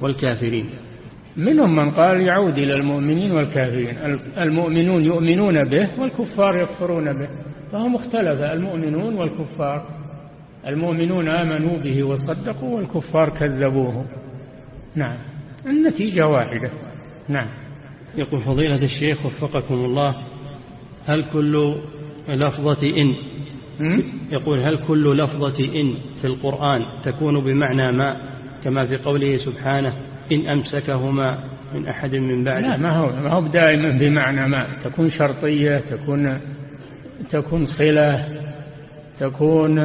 والكافرين؟ منهم من قال يعود إلى المؤمنين والكافرين. المؤمنون يؤمنون به والكفار يكفرون به. فهم مختلفة المؤمنون والكفار. المؤمنون آمنوا به وصدقوا والكفار كذبوه. نعم. النتيجة واحدة. نعم. يقول فضيلة الشيخ وفقكم الله هل كل لفظة إن؟ يقول هل كل لفظة إن في القرآن تكون بمعنى ما كما في قوله سبحانه إن أمسكهما من أحد من بعد لا ما هو, ما هو دائما بمعنى ما. تكون شرطية تكون تكون صلة تكون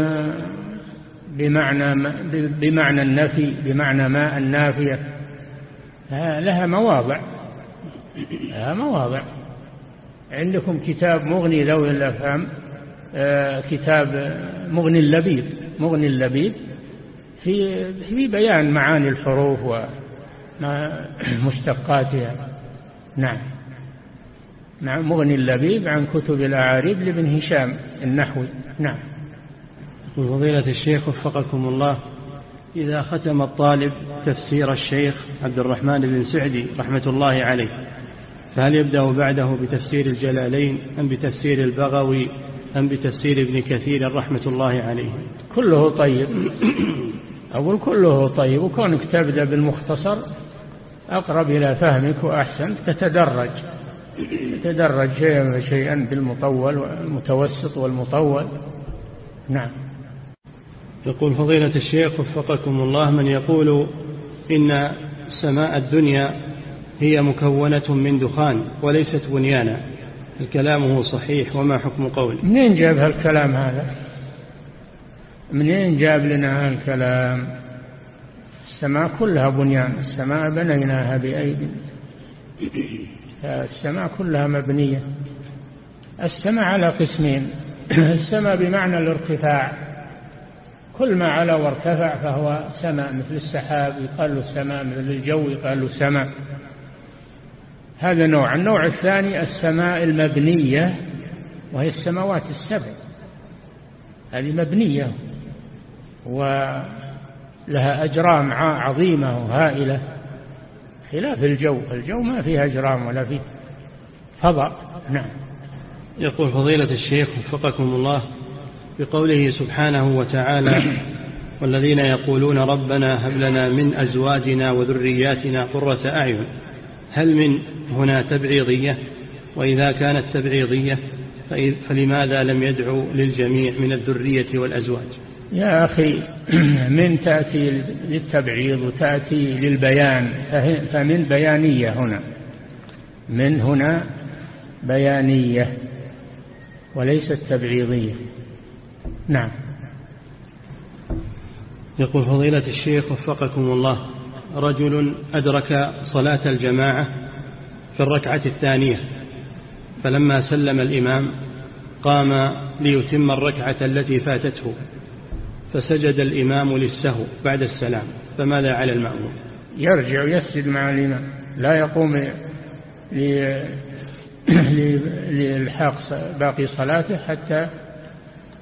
بمعنى بمعنى النفي بمعنى ما النافية. لها مواضع. لها مواضع. عندكم كتاب مغني ذوي الأفهام آه، كتاب مغني اللبيب. مغني اللبيب في في بيان معاني الحروف ومشتقاتها [CLEARS THROAT] نعم. نعم مغني اللبيب عن كتب الأعاريب لابن هشام النحوي. نعم. فضيلة الشيخ وفقكم الله إذا ختم الطالب تفسير الشيخ عبد الرحمن بن سعدي رحمة الله عليه فهل يبدأ بعده بتفسير الجلالين أم بتفسير البغوي أم بتفسير ابن كثير رحمة الله عليه؟ كله طيب. أقول كله طيب وكونك تبدأ بالمختصر أقرب إلى فهمك وأحسن تتدرج. تتدرج شيئا فشيئا بالمطول والمتوسط والمطول. نعم. يقول فضيلة الشيخ وفقكم الله من يقول إن سماء الدنيا هي مكونة من دخان وليست بنيانا. الكلام هو صحيح وما حكم قوله منين جاب هالكلام هذا؟ منين جاب لنا هالكلام؟ السماء كلها بنيان السماء بنيناها بأيدي السماء كلها مبنية. السماء على قسمين. السماء بمعنى الارتفاع. كل ما علا وارتفع فهو سماء مثل السحاب يقال له سماء مثل الجو يقال له سماء. هذا نوع. النوع الثاني السماء المبنية وهي السماوات السبع. هذه مبنية ولها أجرام عظيمة وهائلة. خلاف الجو الجو ما فيه أجرام ولا فيه فضاء. نعم. يقول فضيلة الشيخ وفقكم الله بقوله سبحانه وتعالى والذين يقولون ربنا هب لنا من أزواجنا وذرياتنا قرة أعين. هل من هنا تبعيضية؟ وإذا كانت تبعيضية فلماذا لم يدعو للجميع من الذرية والأزواج؟ يا أخي [CLEARS THROAT] من تأتي للتبعيض وتأتي للبيان فمن بيانية هنا. من هنا بيانية وليست تبعيضية. نعم. يقول فضيلة الشيخ وفقكم الله رجل أدرك صلاة الجماعة في الركعة الثانية فلما سلم الإمام قام ليتم الركعة التي فاتته فسجد الإمام للسهو بعد السلام فماذا على المأموم؟ يرجع يسجد مع الإمام لا يقوم للحاق باقي صلاته حتى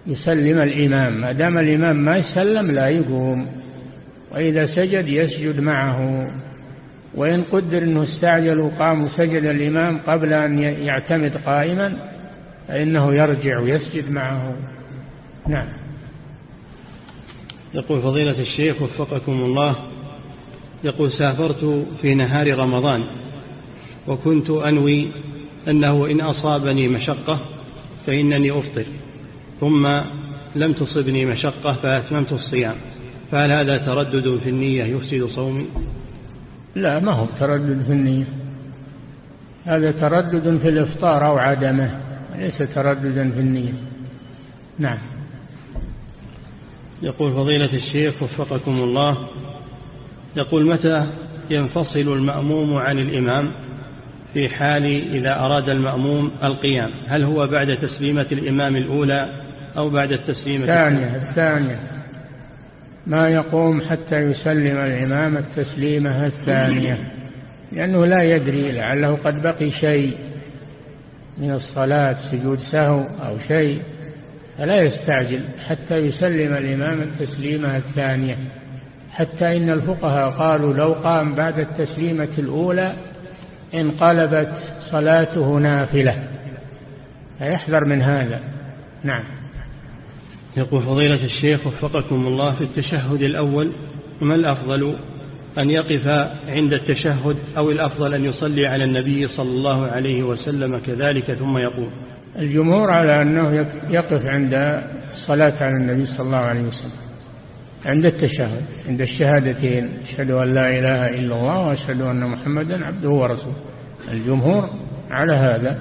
يسلم الإمام. ما دام الإمام ما يسلم لا يقوم. وإذا سجد يسجد معه. وإن قدر أنه استعجل وقام وسجد الإمام قبل أن يعتمد قائما فإنه يرجع ويسجد معه. نعم. يقول فضيلة الشيخ وفقكم الله يقول سافرت في نهار رمضان وكنت أنوي أنه إن أصابني مشقة فإنني أفطر. ثم لم تصبني مشقة فأتممت الصيام. فهل هذا تردد في النية يفسد صومي؟ لا ما هو تردد في النية. هذا تردد في الإفطار أو عدمه ليس ترددا في النية. نعم. يقول فضيلة الشيخ وفقكم الله يقول متى ينفصل المأموم عن الإمام في حال إذا أراد المأموم القيام؟ هل هو بعد تسليمة الإمام الأولى أو بعد التسليمة الثانية الثانية ما يقوم حتى يسلم الإمام التسليمة الثانية. لأنه لا يدري لعله قد بقي شيء من الصلاة سجود سهو أو شيء. فلا يستعجل حتى يسلم الإمام التسليمة الثانية. حتى إن الفقهاء قالوا لو قام بعد التسليمة الأولى انقلبت صلاته نافلة. فيحذر من هذا. نعم. يقول فضيلة الشيخ وفقكم الله في التشهد الأول ما الأفضل؟ أن يقف عند التشهد أو الأفضل أن يصلي على النبي صلى الله عليه وسلم كذلك ثم يقول الجمهور على أنه يقف عند الصلاة على النبي صلى الله عليه وسلم عند التشهد عند الشهادتين أشهد أن لا إله إلا الله وأشهد أن محمدا عبده ورسوله. الجمهور على هذا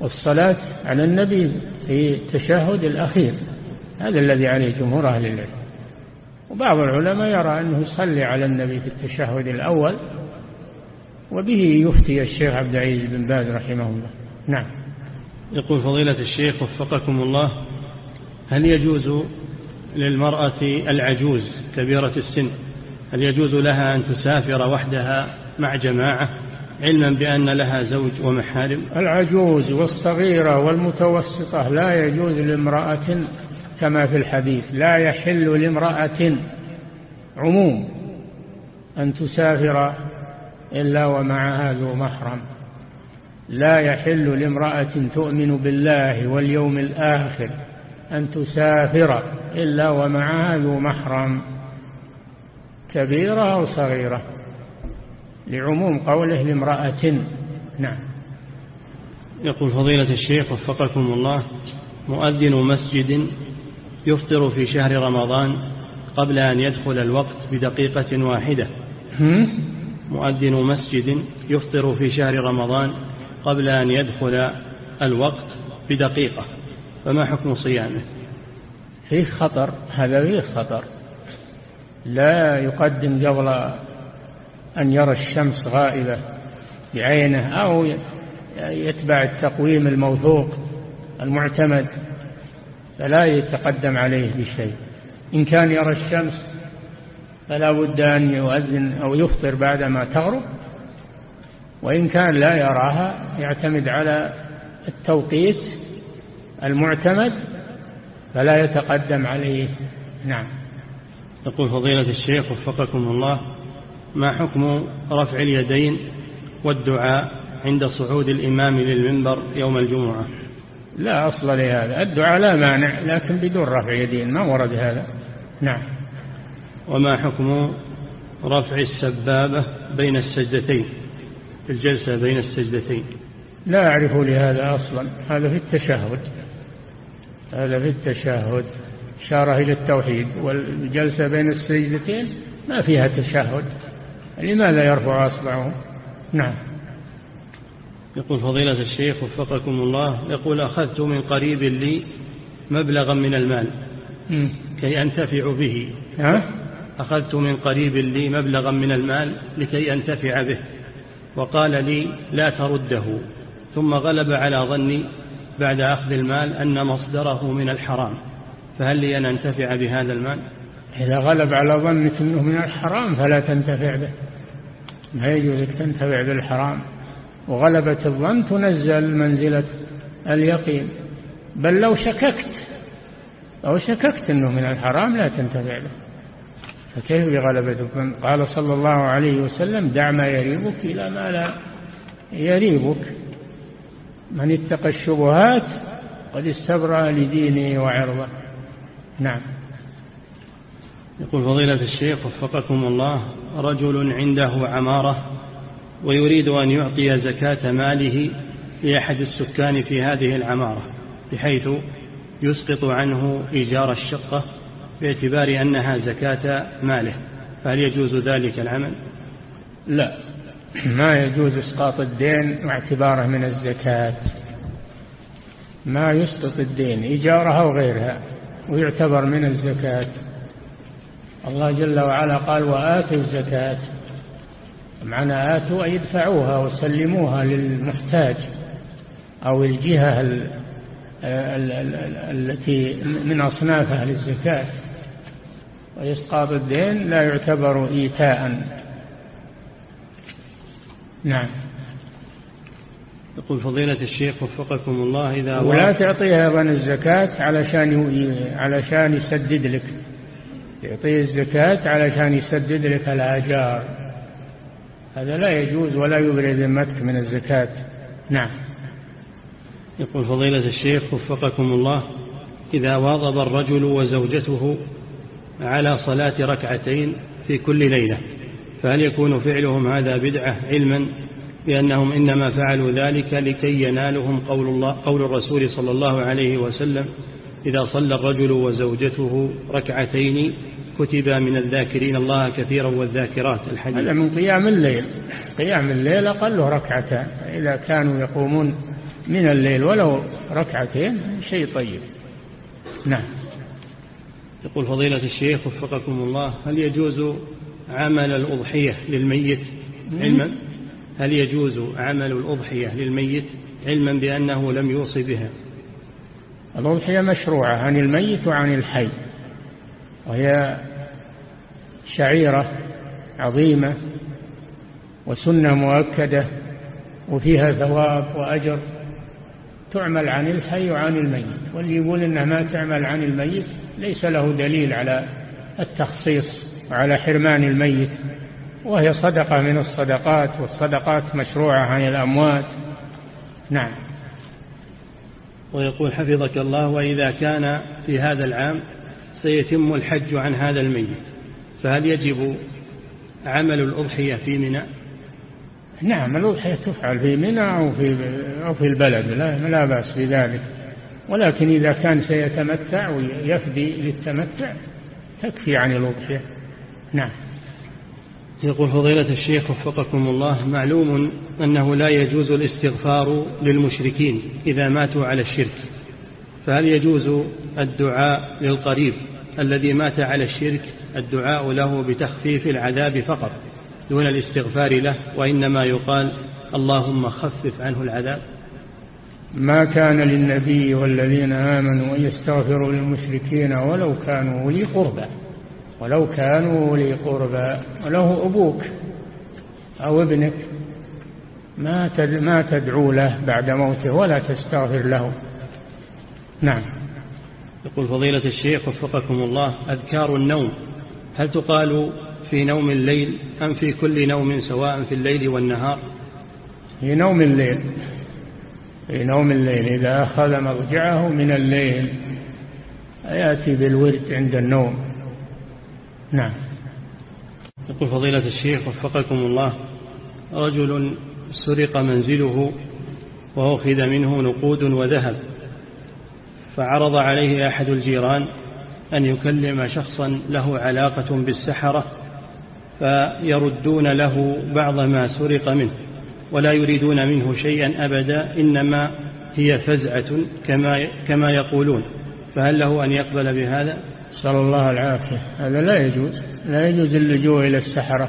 والصلاة على النبي في التشهد الأخير. هذا الذي عليه جمهور أهل العلم. وبعض العلماء يرى أنه يصلي على النبي في التشهد الأول وبه يفتي الشيخ عبد العزيز بن باز رحمه الله. نعم. يقول فضيلة الشيخ وفقكم الله هل يجوز للمرأة العجوز كبيرة السن هل يجوز لها أن تسافر وحدها مع جماعة علما بأن لها زوج ومحارم؟ العجوز والصغيرة والمتوسطة لا يجوز لامرأة كما في الحديث لا يحل لامرأة عموم أن تسافر إلا ومعها ذو محرم. لا يحل لامرأة تؤمن بالله واليوم الآخر أن تسافر إلا ومعها ذو محرم. كبيرة أو صغيرة لعموم قوله لامرأة. نعم. يقول فضيلة الشيخ وفقكم الله مؤذن مسجد يفطر في شهر رمضان قبل أن يدخل الوقت بدقيقة واحدة. مؤذن مسجد يفطر في شهر رمضان قبل أن يدخل الوقت بدقيقة. فما حكم صيامه؟ فيه خطر هذا فيه خطر. لا يقدم قبل أن يرى الشمس غائبة بعينه أو يتبع التقويم الموثوق المعتمد. فلا يتقدم عليه بشيء. إن كان يرى الشمس فلا بد أن يؤذن أو يفطر بعدما تغرب وإن كان لا يراها يعتمد على التوقيت المعتمد فلا يتقدم عليه. نعم. يقول فضيلة الشيخ وفقكم الله ما حكم رفع اليدين والدعاء عند صعود الإمام للمنبر يوم الجمعة؟ لا أصل لهذا. الدعاء لا مانع لكن بدون رفع يدين ما ورد هذا. نعم. وما حكم رفع السبابة بين السجدتين؟ في الجلسة بين السجدتين. لا أعرف لهذا أصلا. هذا في التشهد. هذا في التشهد. إشارة إلى التوحيد. والجلسة بين السجدتين ما فيها تشهد. لماذا يرفع أصبعه نعم. يقول فضيلة الشيخ وفقكم الله يقول أخذت من قريب لي مبلغا من المال كي أنتفع به. ها؟ أخذت من قريب لي مبلغا من المال لكي أنتفع به. وقال لي لا ترده. ثم غلب على ظني بعد أخذ المال أن مصدره من الحرام. فهل لي أن أنتفع بهذا المال؟ إذا غلب على ظنك أنه من الحرام فلا تنتفع به. ما يجوز لك تنتفع بالحرام. وغلبة الظن تنزل منزلة اليقين. بل لو شككت لو شككت أنه من الحرام لا تنتفع به. فكيف بغلبة الظن؟ قال صلى الله عليه وسلم دع ما يريبك إلى ما لا يريبك. من اتقى الشبهات قد استبرأ لدينه وعرضه. نعم. يقول فضيلة الشيخ وفقكم الله رجل عنده عمارة ويريد أن يعطي زكاة ماله لأحد السكان في هذه العمارة بحيث يسقط عنه إيجار الشقة باعتبار أنها زكاة ماله. فهل يجوز ذلك العمل؟ لا. ما يجوز إسقاط الدين واعتباره من الزكاة. ما يسقط الدين إيجارها وغيرها ويعتبر من الزكاة. الله جل وعلا قال وآتوا الزكاة. معنى آتوا أي ادفعوها وسلموها للمحتاج أو الجهة التي من أصناف أهل الزكاة وإسقاط الدين لا يعتبر إيتاء. نعم. يقول فضيلة الشيخ وفقكم الله إذا ولا تعطيها بن الزكاة علشان علشان يسدد لك. تعطيه الزكاة علشان يسدد لك الآجار. هذا لا يجوز ولا يبرد ذمتك من الزكاة. نعم. يقول فضيلة الشيخ وفقكم الله إذا واظب الرجل وزوجته على صلاة ركعتين في كل ليلة فهل يكون فعلهم هذا بدعة علما بأنهم إنما فعلوا ذلك لكي ينالهم قول, الله قول الرسول صلى الله عليه وسلم إذا صلى الرجل وزوجته ركعتين كتب من الذاكرين الله كثيرا والذاكرات الحديث. هذا من قيام الليل. قيام الليل أقله ركعتان إذا كانوا يقومون من الليل ولو ركعتين شيء طيب. نعم. يقول فضيلة الشيخ وفقكم الله هل يجوز عمل الأضحية للميت؟ علما؟ هل يجوز عمل الأضحية للميت علما بأنه لم يوصي بها؟ الأضحية مشروعة عن الميت وعن الحي. وهي شعيرة عظيمة وسنة مؤكدة وفيها ثواب وأجر تعمل عن الحي وعن الميت. واللي يقول إنها ما تعمل عن الميت ليس له دليل على التخصيص وعلى حرمان الميت وهي صدقة من الصدقات والصدقات مشروعة عن الأموات. نعم. ويقول حفظك الله وإذا كان في هذا العام سيتم الحج عن هذا الميت فهل يجب عمل الأضحية في منى؟ نعم الأضحية تفعل في منى أو في, أو في البلد لا, لا بأس بذلك. ولكن إذا كان سيتمتع ويفدي للتمتع تكفي عن الأضحية. نعم. يقول فضيلة الشيخ وفقكم الله معلوم أنه لا يجوز الاستغفار للمشركين إذا ماتوا على الشرك فهل يجوز الدعاء للقريب؟ الذي مات على الشرك الدعاء له بتخفيف العذاب فقط دون الاستغفار له وإنما يقال اللهم خفف عنه العذاب. ما كان للنبي والذين آمنوا أن يستغفروا للمشركين ولو كانوا أولي قربى ولو كانوا أولي قربى وله أبوك أو ابنك ما تدعو له بعد موته ولا تستغفر له. نعم. يقول فضيلة الشيخ وفقكم الله أذكار النوم هل تقال في نوم الليل أم في كل نوم سواء في الليل والنهار؟ في نوم الليل في نوم الليل إذا أخذ مضجعه من الليل يأتي بالورد عند النوم. نعم. يقول فضيلة الشيخ وفقكم الله رجل سرق منزله وأخذ منه نقود وذهب. فعرض عليه أحد الجيران أن يكلم شخصا له علاقة بالسحرة فيردون له بعض ما سرق منه ولا يريدون منه شيئا أبدا إنما هي فزعة كما, كما يقولون. فهل له أن يقبل بهذا؟ صلى الله العافية. هذا لا يجوز لا يجوز اللجوء إلى السحرة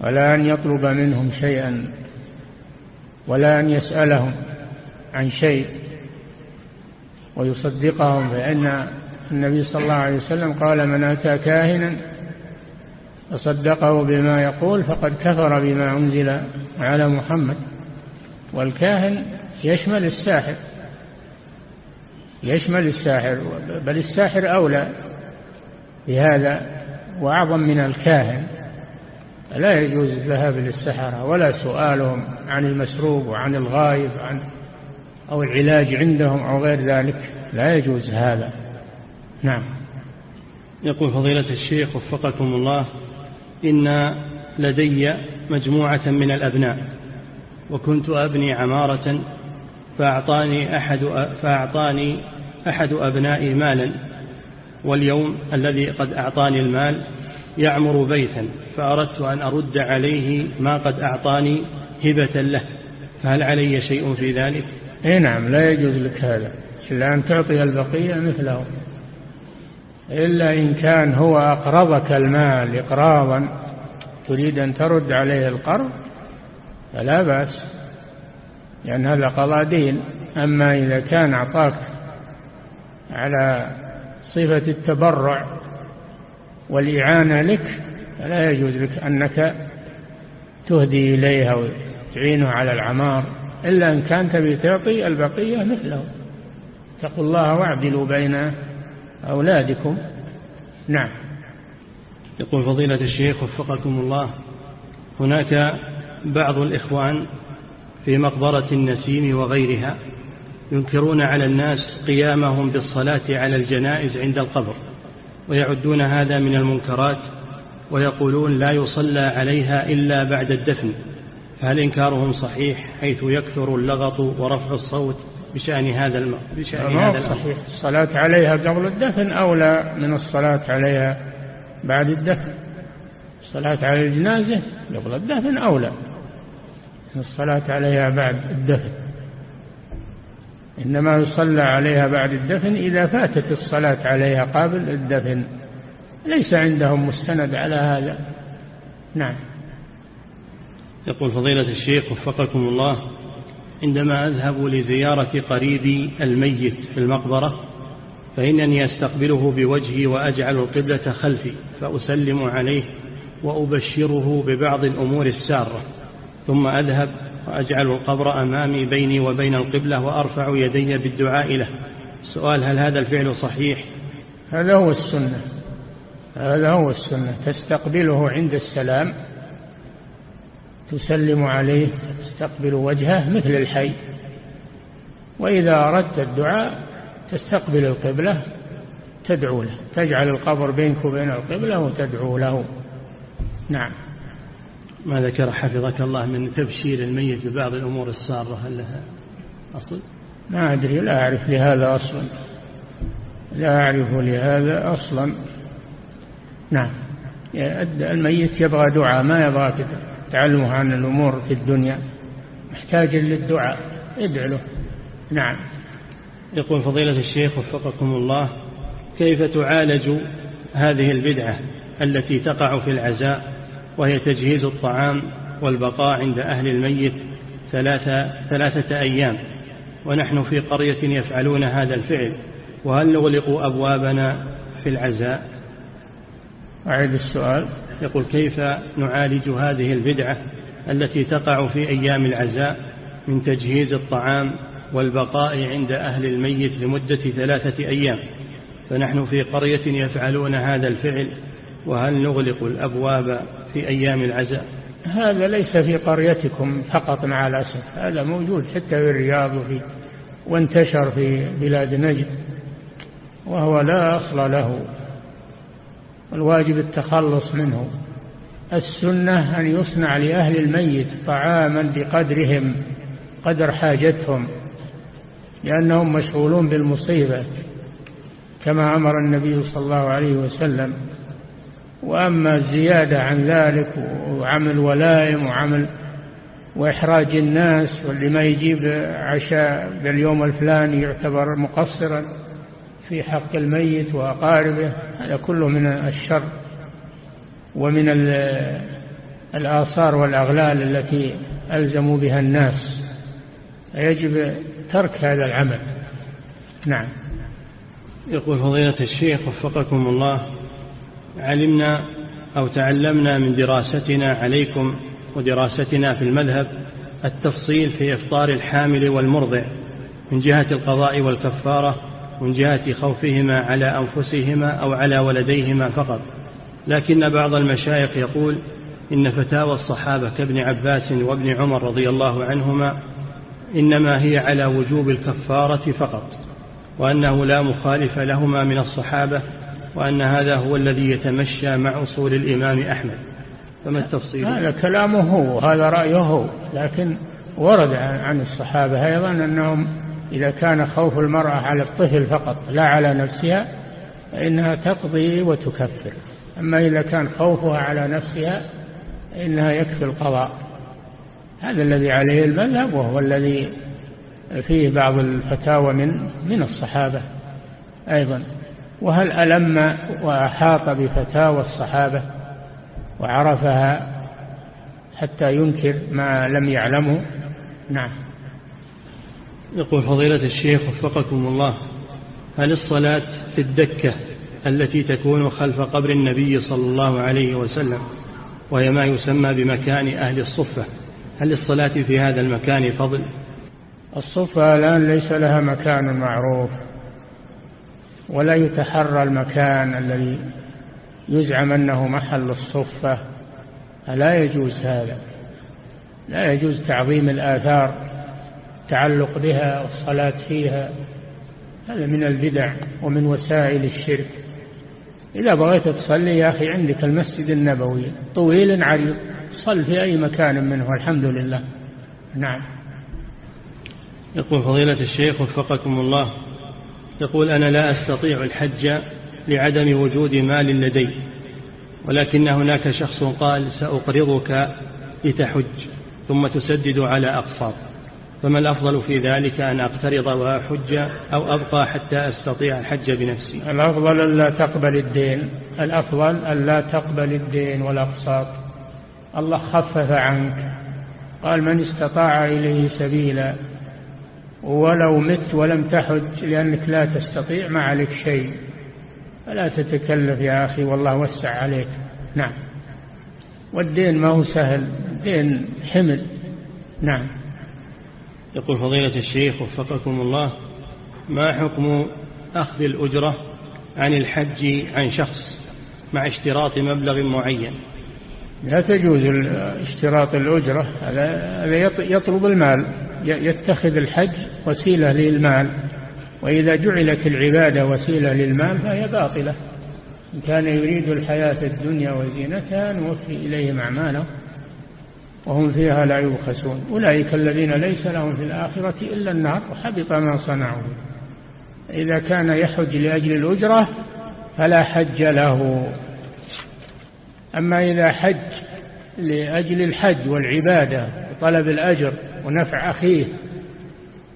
ولا أن يطلب منهم شيئا ولا أن يسألهم عن شيء. ويصدقهم فإن النبي صلى الله عليه وسلم قال من أتى كاهنا فصدقه بما يقول فقد كفر بما أنزل على محمد. والكاهن يشمل الساحر يشمل الساحر بل الساحر أولى بهذا وأعظم من الكاهن. لا يجوز الذهاب للسحرة ولا سؤالهم عن المسروق وعن الغايب عن أو العلاج عندهم أو غير ذلك لا يجوز هذا. نعم. يقول فضيلة الشيخ وفقكم الله إن لدي مجموعة من الأبناء وكنت أبني عمارة فأعطاني أحد, فأعطاني أحد أبنائي مالا واليوم الذي قد أعطاني المال يعمر بيتا فأردت أن أرد عليه ما قد أعطاني هبة له. فهل علي شيء في ذلك؟ اي نعم لا يجوز لك هذا. إلا أن تعطي البقية مثله. إلا إن كان هو أقرضك المال إقراضا تريد أن ترد عليه القرض فلا بأس لأن هذا قضاء دين. أما إذا كان أعطاك على صفة التبرع والإعانة لك فلا يجوز لك أنك تهدي إليها وتعينه على العمار. إلا أن كان تبي تعطي البقية مثله. اتقوا الله واعدلوا بين أولادكم. نعم. يقول فضيلة الشيخ وفقكم الله هناك بعض الإخوان في مقبرة النسيم وغيرها ينكرون على الناس قيامهم بالصلاة على الجنائز عند القبر ويعدون هذا من المنكرات ويقولون لا يصلى عليها إلا بعد الدفن. فهل إنكارهم صحيح حيث يكثر اللغط ورفع الصوت بشأن هذا الم... بشأن هذا صحيح. الصلاة عليها قبل الدفن أولى من الصلاة عليها بعد الدفن. الصلاة على الجنازة قبل الدفن أولى من الصلاة عليها بعد الدفن. إنما يصلى عليها بعد الدفن إذا فاتت الصلاة عليها قبل الدفن. ليس عندهم مستند على هذا. نعم. يقول فضيلة الشيخ وفقكم الله عندما أذهب لزيارة قريبي الميت في المقبرة فإنني أستقبله بوجهي وأجعل القبلة خلفي فأسلم عليه وأبشره ببعض الأمور السارة ثم أذهب وأجعل القبر أمامي بيني وبين القبلة وأرفع يدي بالدعاء له. السؤال هل هذا الفعل صحيح؟ هذا هو السنة. هذا هو السنة. تستقبله عند السلام تسلم عليه تستقبل وجهه مثل الحي. وإذا أردت الدعاء تستقبل القبلة تدعو له تجعل القبر بينك وبين القبلة وتدعو له. نعم. ما ذكر حفظك الله من تبشير الميت ببعض الأمور السارة؟ هل لها أصل؟ ما أدري لا أعرف لهذا أصلا. لا أعرف لهذا أصلا. نعم. الميت يبغى دعاء ما يبغى تعلمه عن الأمور في الدنيا محتاج للدعاء. ادع له نعم. يقول فضيلة الشيخ وفقكم الله كيف تعالج هذه البدعة التي تقع في العزاء وهي تجهيز الطعام والبقاء عند أهل الميت ثلاثة, ثلاثة أيام ونحن في قرية يفعلون هذا الفعل وهل نغلق أبوابنا في العزاء؟ أعيد السؤال. يقول كيف نعالج هذه البدعة التي تقع في أيام العزاء من تجهيز الطعام والبقاء عند أهل الميت لمدة ثلاثة أيام؟ فنحن في قرية يفعلون هذا الفعل وهل نغلق الأبواب في أيام العزاء؟ هذا ليس في قريتكم فقط مع الأسف هذا موجود حتى في الرياض وفي وانتشر في بلاد نجد وهو لا أصل له. والواجب التخلص منه. السنة أن يصنع لأهل الميت طعاما بقدرهم قدر حاجتهم لأنهم مشغولون بالمصيبة كما أمر النبي صلى الله عليه وسلم. وأما الزيادة عن ذلك وعمل ولائم وعمل وإحراج الناس واللي ما يجيب عشاء باليوم الفلاني يعتبر مقصرا. في حق الميت وأقاربه هذا كله من الشر ومن الآثار والأغلال التي ألزموا بها الناس. يجب ترك هذا العمل. نعم. يقول فضيلة الشيخ وفقكم الله علمنا أو تعلمنا من دراستنا عليكم ودراستنا في المذهب التفصيل في إفطار الحامل والمرضع من جهة القضاء والكفارة من جهة خوفهما على أنفسهما أو على ولديهما فقط. لكن بعض المشايخ يقول إن فتاوى الصحابة كابن عباس وابن عمر رضي الله عنهما إنما هي على وجوب الكفارة فقط وأنه لا مخالف لهما من الصحابة وأن هذا هو الذي يتمشى مع أصول الإمام أحمد. فما التفصيل؟ هذا كلامه هو هذا رأيه هو لكن ورد عن الصحابة أيضا أنهم إذا كان خوف المرأة على الطفل فقط لا على نفسها فإنها تقضي وتكفر. أما إذا كان خوفها على نفسها فإنها يكفي القضاء. هذا الذي عليه المذهب وهو الذي فيه بعض الفتاوى من من الصحابة أيضا. وهل ألم وأحاط بفتاوى الصحابة وعرفها حتى ينكر ما لم يعلمه؟ نعم. يقول فضيلة الشيخ وفقكم الله هل الصلاة في الدكة التي تكون خلف قبر النبي صلى الله عليه وسلم وهي ما يسمى بمكان أهل الصفة هل الصلاة في هذا المكان فضل؟ الصفة الآن ليس لها مكان معروف ولا يتحرى المكان الذي يزعم أنه محل الصفة لا يجوز هذا لا يجوز تعظيم الآثار. التعلق بها والصلاة فيها هذا من البدع ومن وسائل الشرك. إذا بغيت تصلي يا أخي عندك المسجد النبوي طويل عريض صل في أي مكان منه الحمد لله. نعم. يقول فضيلة الشيخ وفقكم الله يقول أنا لا أستطيع الحج لعدم وجود مال لدي ولكن هناك شخص قال سأقرضك لتحج ثم تسدد على أقساط. فما الأفضل في ذلك أن أقترض وأحج أو أبقى حتى أستطيع الحج بنفسي؟ الأفضل ألا تقبل الدين. الأفضل ألا تقبل الدين والأقساط الله خفف عنك. قال من استطاع إليه سبيلا. ولو مت ولم تحج لأنك لا تستطيع ما عليك شيء. فلا تتكلف يا أخي والله وسع عليك. نعم. والدين ما هو سهل. دين حمل. نعم. يقول فضيلة الشيخ وفقكم الله ما حكم أخذ الأجرة عن الحج عن شخص مع اشتراط مبلغ معين؟ لا تجوز اشتراط الأجرة هذا يطلب المال يتخذ الحج وسيلة للمال وإذا جعلت العبادة وسيلة للمال فهي باطلة. إن كان يريد الحياة الدنيا وزينتها نوفي إليهم أعمالهم. وهم فيها لا يبخسون. أولئك الذين ليس لهم في الآخرة إلا النار وحبط ما صنعوا. إذا كان يحج لأجل الأجرة فلا حج له. أما إذا حج لأجل الحج والعبادة وطلب الأجر ونفع أخيه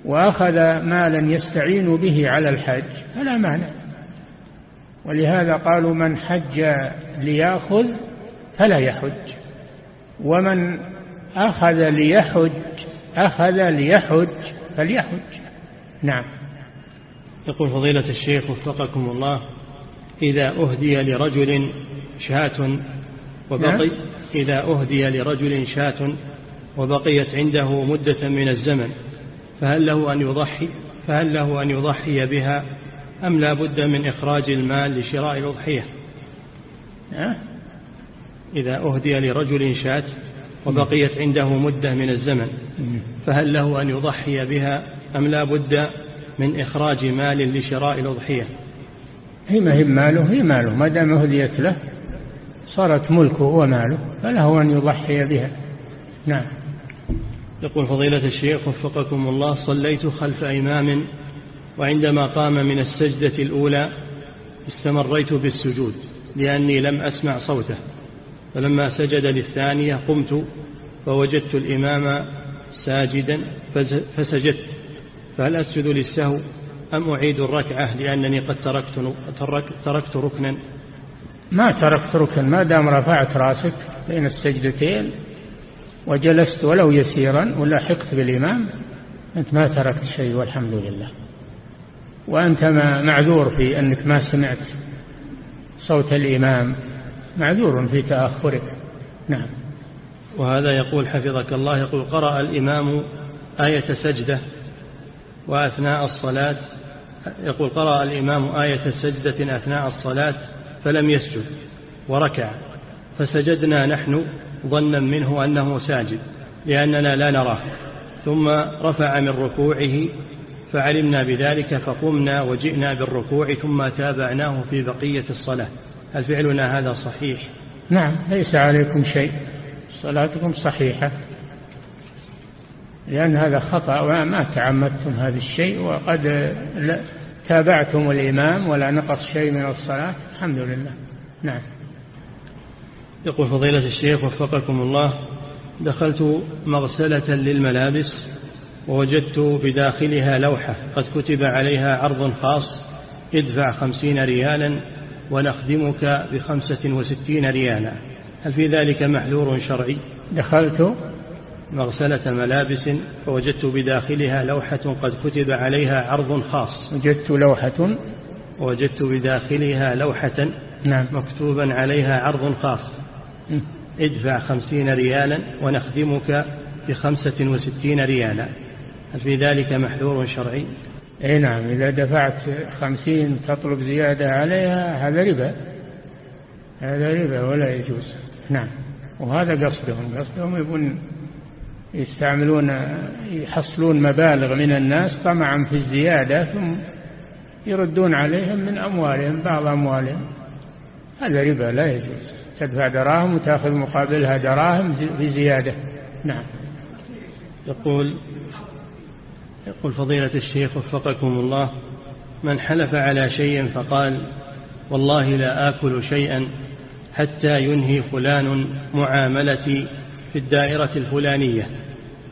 وأخذ مالا يستعين به على الحج فلا مانع. ولهذا قالوا من حج ليأخذ فلا يحج. ومن أخذ ليحج أخذ ليحج فليحج. نعم. يقول فضيلة الشيخ وفقكم الله إذا أهدي لرجل شاة وبقي نعم. إذا أهدي لرجل شاة وبقيت عنده مدة من الزمن فهل له أن يضحي؟ فهل له أن يضحي بها؟ أم لا بد من إخراج المال لشراء الأضحية؟ إذا أهدي لرجل شاة وبقيت عنده مدة من الزمن. فهل له أن يضحي بها أم لا بد من إخراج مال لشراء الأضحية؟ هي ما هي ماله؟ هي ماله. ما دام أهديت له صارت ملكه وماله فله أن يضحي بها. نعم. يقول فضيلة الشيخ وفقكم الله صليت خلف إمام وعندما قام من السجدة الأولى استمريت بالسجود لأني لم أسمع صوته. فلما سجد للثانية قمت فوجدت الإمام ساجدا فسجدت. فهل أسجد للسهو أم أعيد الركعة لأنني قد تركت, تركت ركنا؟ ما تركت ركن ما دام رفعت رأسك بين السجدتين وجلست ولو يسيرا ولحقت بالإمام أنت ما تركت شيء والحمد لله. وأنت معذور في أنك ما سمعت صوت الإمام. معذور في تأخرك. نعم. وهذا يقول حفظك الله يقول قرأ الإمام آية سجدة وأثناء الصلاة. يقول قرأ الإمام آية سجدة أثناء الصلاة فلم يسجد وركع. فسجدنا نحن ظنا منه أنه ساجد لأننا لا نراه. ثم رفع من ركوعه فعلمنا بذلك فقمنا وجئنا بالركوع ثم تابعناه في بقية الصلاة. هل فعلنا هذا صحيح؟ نعم ليس عليكم شيء. صلاتكم صحيحة. لأن هذا خطأ وما تعمدتم هذا الشيء وقد تابعتم الإمام ولا نقص شيء من الصلاة. الحمد لله. نعم. يقول فضيلة الشيخ وفقكم الله دخلت مغسلة للملابس ووجدت بداخلها لوحة قد كتب عليها عرض خاص ادفع خمسين ريالا ونخدمك بخمسة وستين ريالا. هل في ذلك محذور شرعي؟ دخلت مغسلة ملابس فوجدت بداخلها لوحة قد كتب عليها عرض خاص. وجدت لوحة. ووجدت بداخلها لوحة نعم. مكتوبا عليها عرض خاص. م. ادفع خمسين ريالا ونخدمك بخمسة وستين ريالا. هل في ذلك محذور شرعي؟ إي نعم إذا دفعت خمسين تطلب زيادة عليها هذا ربا. هذا ربا ولا يجوز. نعم. وهذا قصدهم. قصدهم يبون يستعملون يحصلون مبالغ من الناس طمعا في الزيادة ثم يردون عليهم من أموالهم بعض أموالهم. هذا ربا لا يجوز. تدفع دراهم وتأخذ مقابلها دراهم في زيادة. نعم. يقول يقول فضيلة الشيخ وفقكم الله من حلف على شيء فقال والله لا آكل شيئا حتى ينهي فلان معاملتي في الدائرة الفلانية.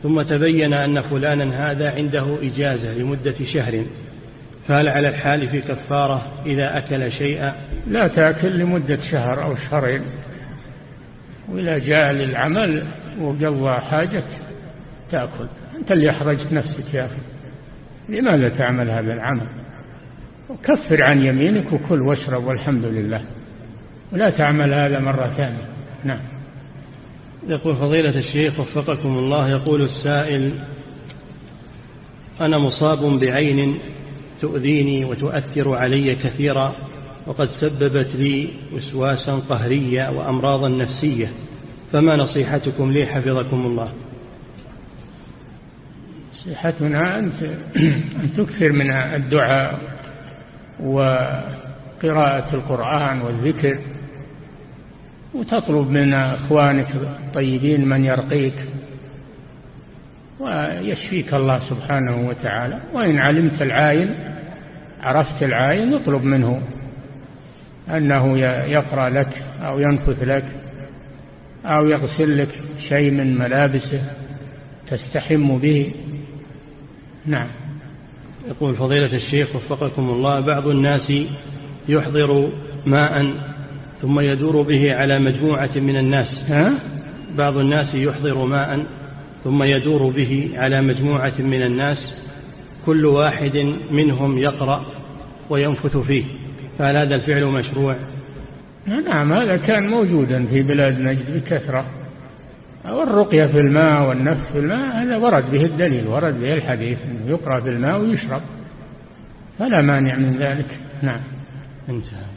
ثم تبين أن فلانا هذا عنده إجازة لمدة شهر. فهل على الحالف كفارة إذا أكل شيئا؟ لا تأكل لمدة شهر أو شهرين. وإذا جاء للعمل وقضى حاجة تأكل. أنت اللي أحرجت نفسك يا أخي. لماذا تعمل هذا العمل؟ وكفر عن يمينك وكل واشرب والحمد لله. ولا تعمل هذا مرة ثانية. نعم. يقول فضيلة الشيخ وفقكم الله يقول السائل أنا مصاب بعين تؤذيني وتؤثر علي كثيرا وقد سببت لي وسواسا قهريا وأمراضا نفسية. فما نصيحتكم لي حفظكم الله؟ نصيحتنا أن تكثر من الدعاء وقراءة القرآن والذكر وتطلب من أخوانك الطيبين من يرقيك ويشفيك الله سبحانه وتعالى. وإن علمت العاين عرفت العاين اطلب منه أنه يقرأ لك أو ينفث لك أو يغسل لك شيء من ملابسه تستحم به. نعم. يقول فضيلة الشيخ وفقكم الله بعض الناس يحضر ماء ثم يدور به على مجموعة من الناس. ها؟ بعض الناس يحضر ماء ثم يدور به على مجموعة من الناس كل واحد منهم يقرأ وينفث فيه. فهل هذا الفعل مشروع؟ نعم هذا كان موجودا في بلاد نجد بكثرة. والرقية في الماء والنفث في الماء هذا ورد به الدليل ورد به الحديث يقرأ في الماء ويشرب. فلا مانع من ذلك. نعم. انتهى.